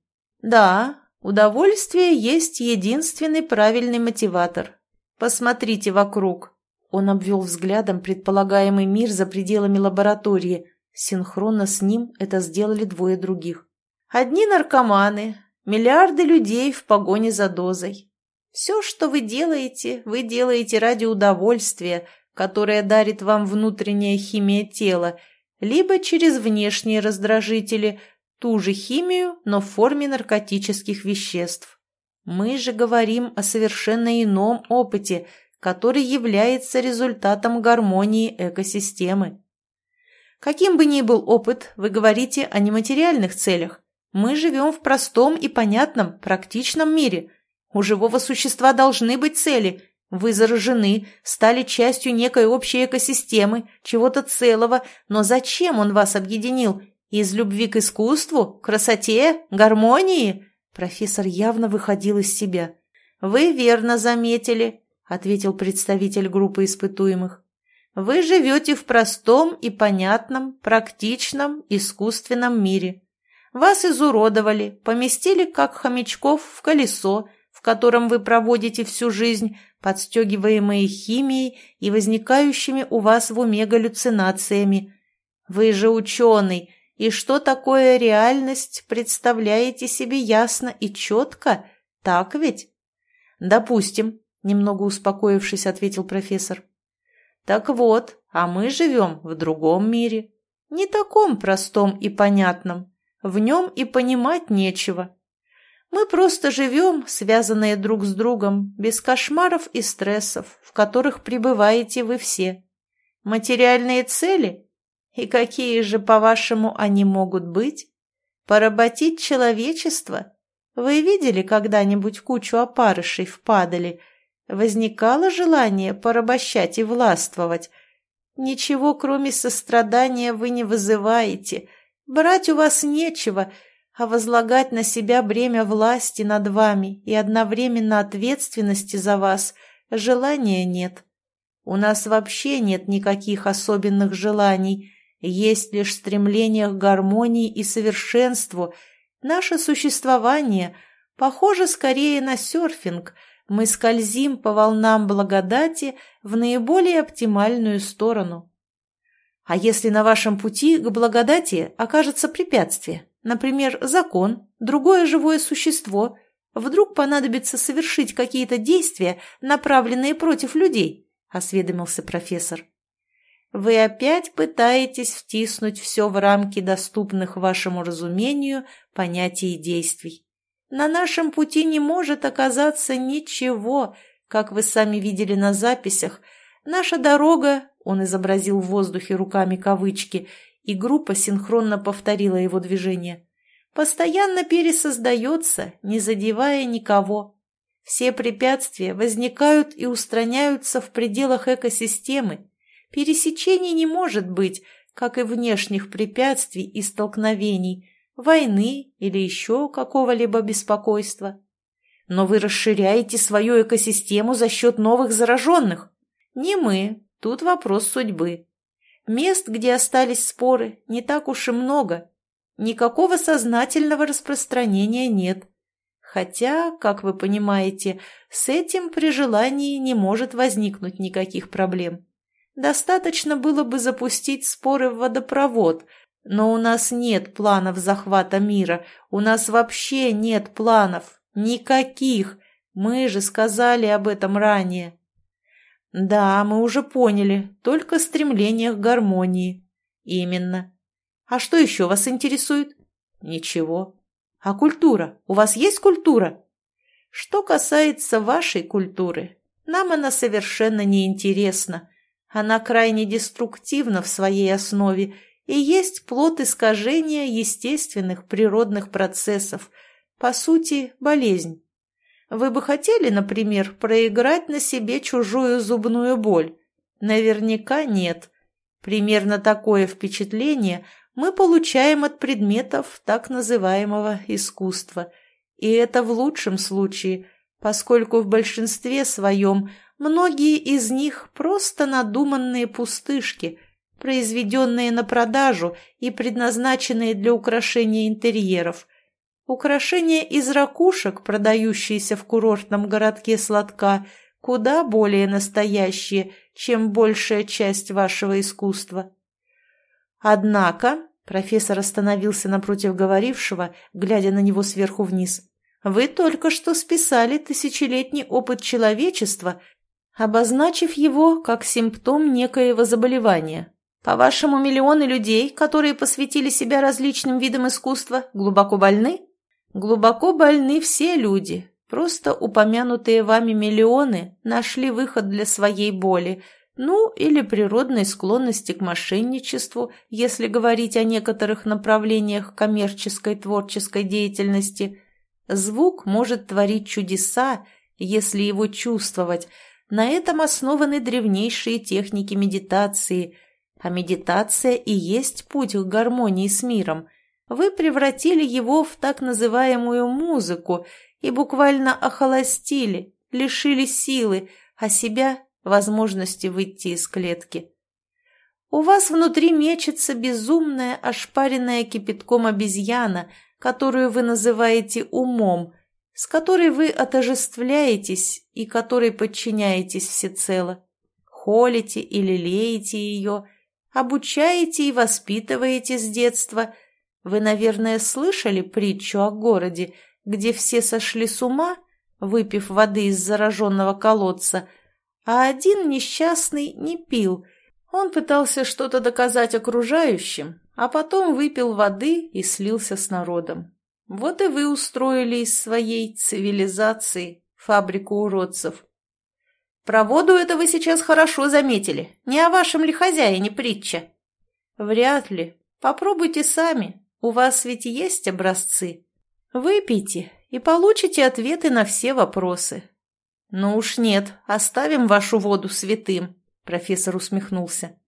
Да, удовольствие есть единственный правильный мотиватор. Посмотрите вокруг. Он обвел взглядом предполагаемый мир за пределами лаборатории. Синхронно с ним это сделали двое других. Одни наркоманы, миллиарды людей в погоне за дозой. Все, что вы делаете, вы делаете ради удовольствия, которое дарит вам внутренняя химия тела, либо через внешние раздражители, ту же химию, но в форме наркотических веществ. Мы же говорим о совершенно ином опыте – который является результатом гармонии экосистемы. Каким бы ни был опыт, вы говорите о нематериальных целях. Мы живем в простом и понятном, практичном мире. У живого существа должны быть цели. Вы заражены, стали частью некой общей экосистемы, чего-то целого, но зачем он вас объединил? Из любви к искусству, красоте, гармонии? Профессор явно выходил из себя. Вы верно заметили, — ответил представитель группы испытуемых. «Вы живете в простом и понятном, практичном, искусственном мире. Вас изуродовали, поместили, как хомячков, в колесо, в котором вы проводите всю жизнь, подстегиваемые химией и возникающими у вас в уме галлюцинациями. Вы же ученый, и что такое реальность, представляете себе ясно и четко, так ведь? Допустим, Немного успокоившись, ответил профессор. Так вот, а мы живем в другом мире. Не таком простом и понятном. В нем и понимать нечего. Мы просто живем, связанные друг с другом, без кошмаров и стрессов, в которых пребываете вы все. Материальные цели? И какие же, по-вашему, они могут быть? Поработить человечество? Вы видели когда-нибудь кучу опарышей в падали – возникало желание порабощать и властвовать. Ничего, кроме сострадания, вы не вызываете. Брать у вас нечего, а возлагать на себя бремя власти над вами и одновременно ответственности за вас желания нет. У нас вообще нет никаких особенных желаний, есть лишь стремление к гармонии и совершенству. Наше существование похоже скорее на серфинг – мы скользим по волнам благодати в наиболее оптимальную сторону. А если на вашем пути к благодати окажется препятствие, например, закон, другое живое существо, вдруг понадобится совершить какие-то действия, направленные против людей, осведомился профессор. Вы опять пытаетесь втиснуть все в рамки доступных вашему разумению понятий и действий. На нашем пути не может оказаться ничего, как вы сами видели на записях. Наша дорога, он изобразил в воздухе руками кавычки, и группа синхронно повторила его движение, постоянно пересоздается, не задевая никого. Все препятствия возникают и устраняются в пределах экосистемы. Пересечений не может быть, как и внешних препятствий и столкновений – войны или еще какого-либо беспокойства. Но вы расширяете свою экосистему за счет новых зараженных. Не мы, тут вопрос судьбы. Мест, где остались споры, не так уж и много. Никакого сознательного распространения нет. Хотя, как вы понимаете, с этим при желании не может возникнуть никаких проблем. Достаточно было бы запустить споры в водопровод, но у нас нет планов захвата мира, у нас вообще нет планов, никаких. Мы же сказали об этом ранее. Да, мы уже поняли, только стремление к гармонии. Именно. А что еще вас интересует? Ничего. А культура? У вас есть культура? Что касается вашей культуры, нам она совершенно не интересна. Она крайне деструктивна в своей основе и есть плод искажения естественных природных процессов, по сути, болезнь. Вы бы хотели, например, проиграть на себе чужую зубную боль? Наверняка нет. Примерно такое впечатление мы получаем от предметов так называемого искусства. И это в лучшем случае, поскольку в большинстве своем многие из них просто надуманные пустышки, произведенные на продажу и предназначенные для украшения интерьеров. Украшения из ракушек, продающиеся в курортном городке Сладка, куда более настоящие, чем большая часть вашего искусства. Однако, профессор остановился напротив говорившего, глядя на него сверху вниз, вы только что списали тысячелетний опыт человечества, обозначив его как симптом некоего заболевания. По-вашему, миллионы людей, которые посвятили себя различным видам искусства, глубоко больны? Глубоко больны все люди, просто упомянутые вами миллионы нашли выход для своей боли – ну, или природной склонности к мошенничеству, если говорить о некоторых направлениях коммерческой творческой деятельности. Звук может творить чудеса, если его чувствовать. На этом основаны древнейшие техники медитации. А медитация и есть путь к гармонии с миром. Вы превратили его в так называемую музыку и буквально охолостили, лишили силы, а себя возможности выйти из клетки. У вас внутри мечется безумная, ошпаренная кипятком обезьяна, которую вы называете умом, с которой вы отожествляетесь и которой подчиняетесь всецело. Холите или леете ее, обучаете и воспитываете с детства. Вы, наверное, слышали притчу о городе, где все сошли с ума, выпив воды из зараженного колодца – а один несчастный не пил. Он пытался что-то доказать окружающим, а потом выпил воды и слился с народом. Вот и вы устроили из своей цивилизации фабрику уродцев. Про воду это вы сейчас хорошо заметили. Не о вашем ли хозяине притча? Вряд ли. Попробуйте сами. У вас ведь есть образцы. Выпейте и получите ответы на все вопросы. «Ну уж нет, оставим вашу воду святым», — профессор усмехнулся.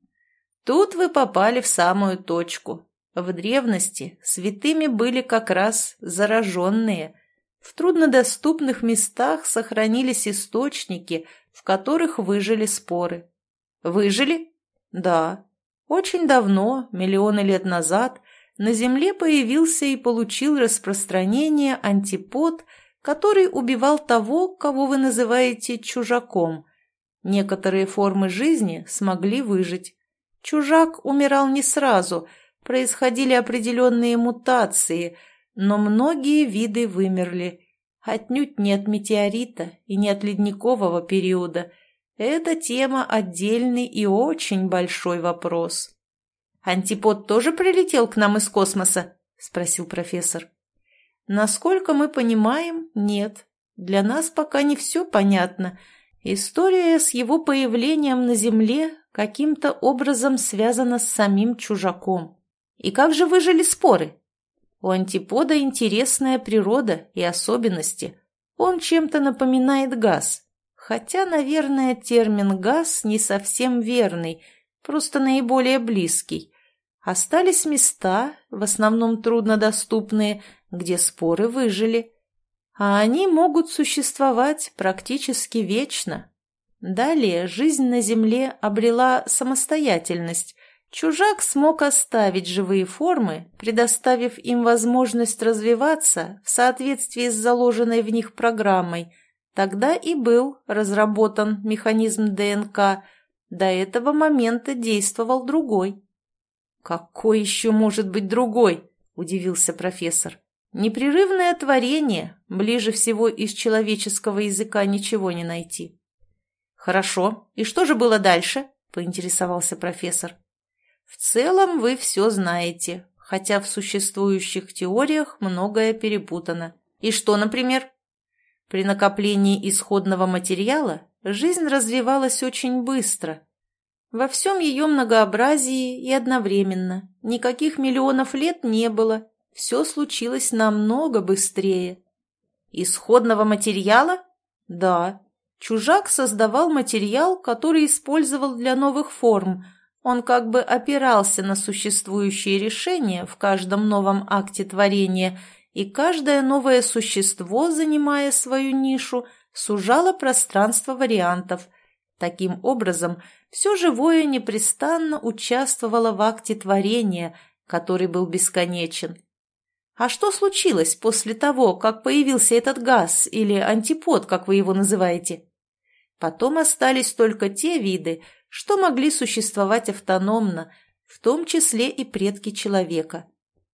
«Тут вы попали в самую точку. В древности святыми были как раз зараженные. В труднодоступных местах сохранились источники, в которых выжили споры. Выжили? Да. Очень давно, миллионы лет назад, на Земле появился и получил распространение антипод – который убивал того, кого вы называете чужаком. Некоторые формы жизни смогли выжить. Чужак умирал не сразу, происходили определенные мутации, но многие виды вымерли. Отнюдь не от метеорита и не от ледникового периода. Эта тема отдельный и очень большой вопрос. «Антипод тоже прилетел к нам из космоса?» – спросил профессор. Насколько мы понимаем, нет. Для нас пока не все понятно. История с его появлением на Земле каким-то образом связана с самим чужаком. И как же выжили споры? У антипода интересная природа и особенности. Он чем-то напоминает газ. Хотя, наверное, термин «газ» не совсем верный, просто наиболее близкий. Остались места, в основном труднодоступные, где споры выжили. А они могут существовать практически вечно. Далее жизнь на Земле обрела самостоятельность, Чужак смог оставить живые формы, предоставив им возможность развиваться в соответствии с заложенной в них программой. Тогда и был разработан механизм ДНК. До этого момента действовал другой. «Какой еще может быть другой?» – удивился профессор. «Непрерывное творение. Ближе всего из человеческого языка ничего не найти». «Хорошо. И что же было дальше?» – поинтересовался профессор. В целом вы все знаете, хотя в существующих теориях многое перепутано. И что, например? При накоплении исходного материала жизнь развивалась очень быстро. Во всем ее многообразии и одновременно. Никаких миллионов лет не было. Все случилось намного быстрее. Исходного материала? Да. Чужак создавал материал, который использовал для новых форм – он как бы опирался на существующие решения в каждом новом акте творения, и каждое новое существо, занимая свою нишу, сужало пространство вариантов. Таким образом, все живое непрестанно участвовало в акте творения, который был бесконечен. А что случилось после того, как появился этот газ или антипод, как вы его называете? Потом остались только те виды, что могли существовать автономно, в том числе и предки человека.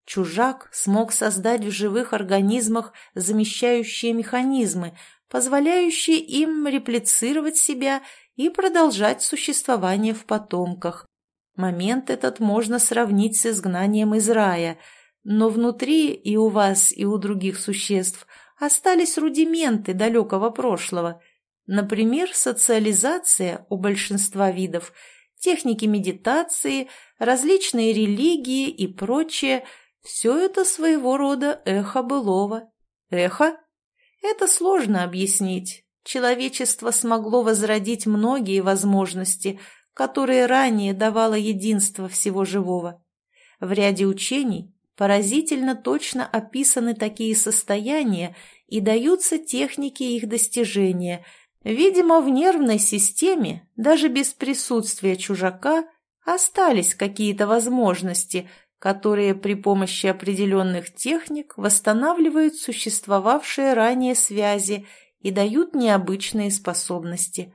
Чужак смог создать в живых организмах замещающие механизмы, позволяющие им реплицировать себя и продолжать существование в потомках. Момент этот можно сравнить с изгнанием из рая, но внутри и у вас, и у других существ остались рудименты далекого прошлого – Например, социализация у большинства видов, техники медитации, различные религии и прочее – все это своего рода эхо былого. Эхо? Это сложно объяснить. Человечество смогло возродить многие возможности, которые ранее давало единство всего живого. В ряде учений поразительно точно описаны такие состояния и даются техники их достижения – Видимо, в нервной системе, даже без присутствия чужака, остались какие-то возможности, которые при помощи определенных техник восстанавливают существовавшие ранее связи и дают необычные способности.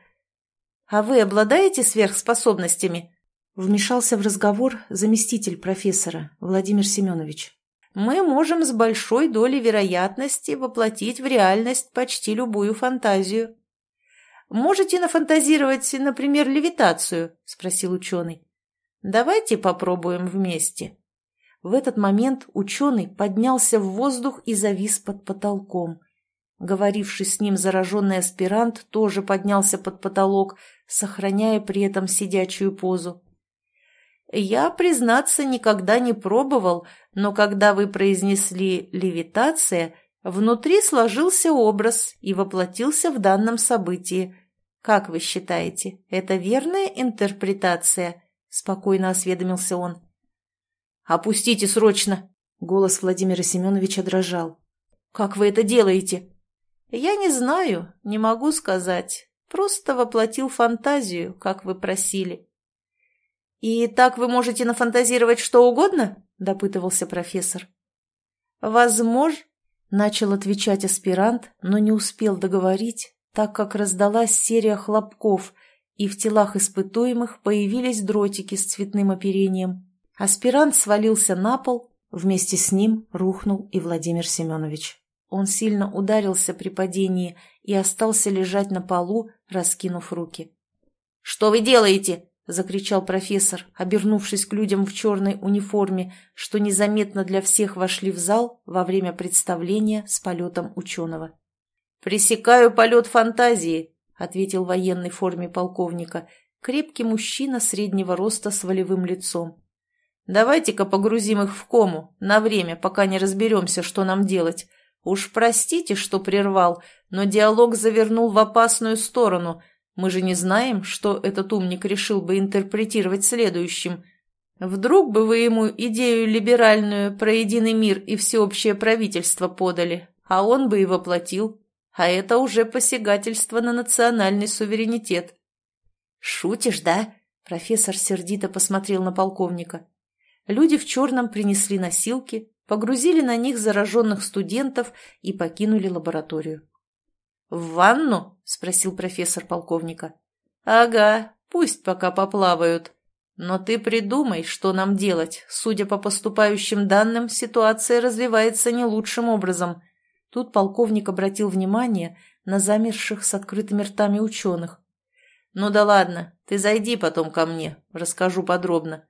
«А вы обладаете сверхспособностями?» Вмешался в разговор заместитель профессора Владимир Семенович. «Мы можем с большой долей вероятности воплотить в реальность почти любую фантазию». Можете нафантазировать, например, левитацию?» – спросил ученый. «Давайте попробуем вместе». В этот момент ученый поднялся в воздух и завис под потолком. Говоривший с ним зараженный аспирант тоже поднялся под потолок, сохраняя при этом сидячую позу. «Я, признаться, никогда не пробовал, но когда вы произнесли «левитация», внутри сложился образ и воплотился в данном событии. «Как вы считаете, это верная интерпретация?» – спокойно осведомился он. «Опустите срочно!» – голос Владимира Семеновича дрожал. «Как вы это делаете?» «Я не знаю, не могу сказать. Просто воплотил фантазию, как вы просили». «И так вы можете нафантазировать что угодно?» – допытывался профессор. «Возможно», – начал отвечать аспирант, но не успел договорить, так как раздалась серия хлопков, и в телах испытуемых появились дротики с цветным оперением. Аспирант свалился на пол, вместе с ним рухнул и Владимир Семенович. Он сильно ударился при падении и остался лежать на полу, раскинув руки. «Что вы делаете?» – закричал профессор, обернувшись к людям в черной униформе, что незаметно для всех вошли в зал во время представления с полетом ученого. «Пресекаю полет фантазии», — ответил военной форме полковника, крепкий мужчина среднего роста с волевым лицом. «Давайте-ка погрузим их в кому, на время, пока не разберемся, что нам делать. Уж простите, что прервал, но диалог завернул в опасную сторону. Мы же не знаем, что этот умник решил бы интерпретировать следующим. Вдруг бы вы ему идею либеральную про единый мир и всеобщее правительство подали, а он бы и воплотил» а это уже посягательство на национальный суверенитет. «Шутишь, да?» – Профессор сердито посмотрел на полковника. Люди в черном принесли носилки, погрузили на них зараженных студентов и покинули лабораторию. «В ванну?» – спросил профессор полковника. «Ага, пусть пока поплавают. Но ты придумай, что нам делать. Судя по поступающим данным, ситуация развивается не лучшим образом». Тут полковник обратил внимание на замерших с открытыми ртами ученых. «Ну да ладно, ты зайди потом ко мне, расскажу подробно.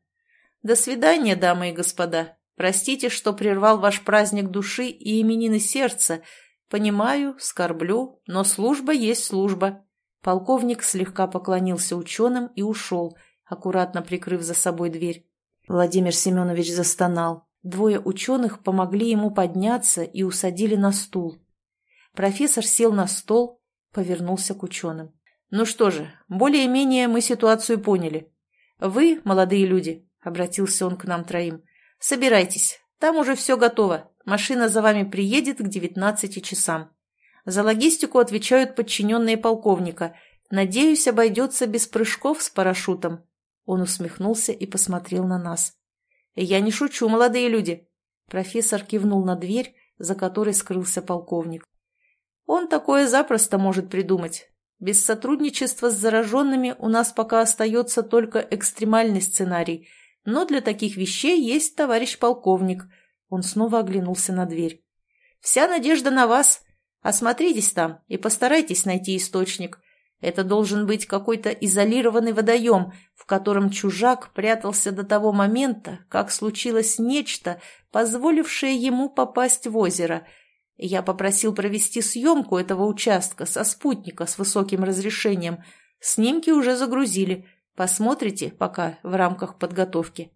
До свидания, дамы и господа. Простите, что прервал ваш праздник души и именины сердца. Понимаю, скорблю, но служба есть служба». Полковник слегка поклонился ученым и ушел, аккуратно прикрыв за собой дверь. Владимир Семенович застонал. Двое ученых помогли ему подняться и усадили на стул. Профессор сел на стол, повернулся к ученым. «Ну что же, более-менее мы ситуацию поняли. Вы, молодые люди, — обратился он к нам троим, — собирайтесь, там уже все готово, машина за вами приедет к девятнадцати часам. За логистику отвечают подчиненные полковника. Надеюсь, обойдется без прыжков с парашютом». Он усмехнулся и посмотрел на нас. «Я не шучу, молодые люди!» Профессор кивнул на дверь, за которой скрылся полковник. «Он такое запросто может придумать. Без сотрудничества с зараженными у нас пока остается только экстремальный сценарий, но для таких вещей есть товарищ полковник». Он снова оглянулся на дверь. «Вся надежда на вас. Осмотритесь там и постарайтесь найти источник. Это должен быть какой-то изолированный водоем, в котором чужак прятался до того момента, как случилось нечто, позволившее ему попасть в озеро – я попросил провести съемку этого участка со спутника с высоким разрешением. Снимки уже загрузили. Посмотрите пока в рамках подготовки.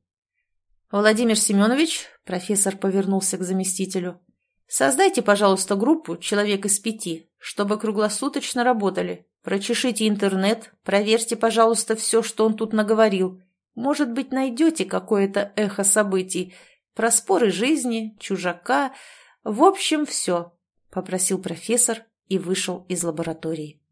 Владимир Семенович, профессор повернулся к заместителю, создайте, пожалуйста, группу человек из пяти, чтобы круглосуточно работали. Прочешите интернет, проверьте, пожалуйста, все, что он тут наговорил. Может быть, найдете какое-то эхо событий про споры жизни, чужака, в общем, все, — попросил профессор и вышел из лаборатории.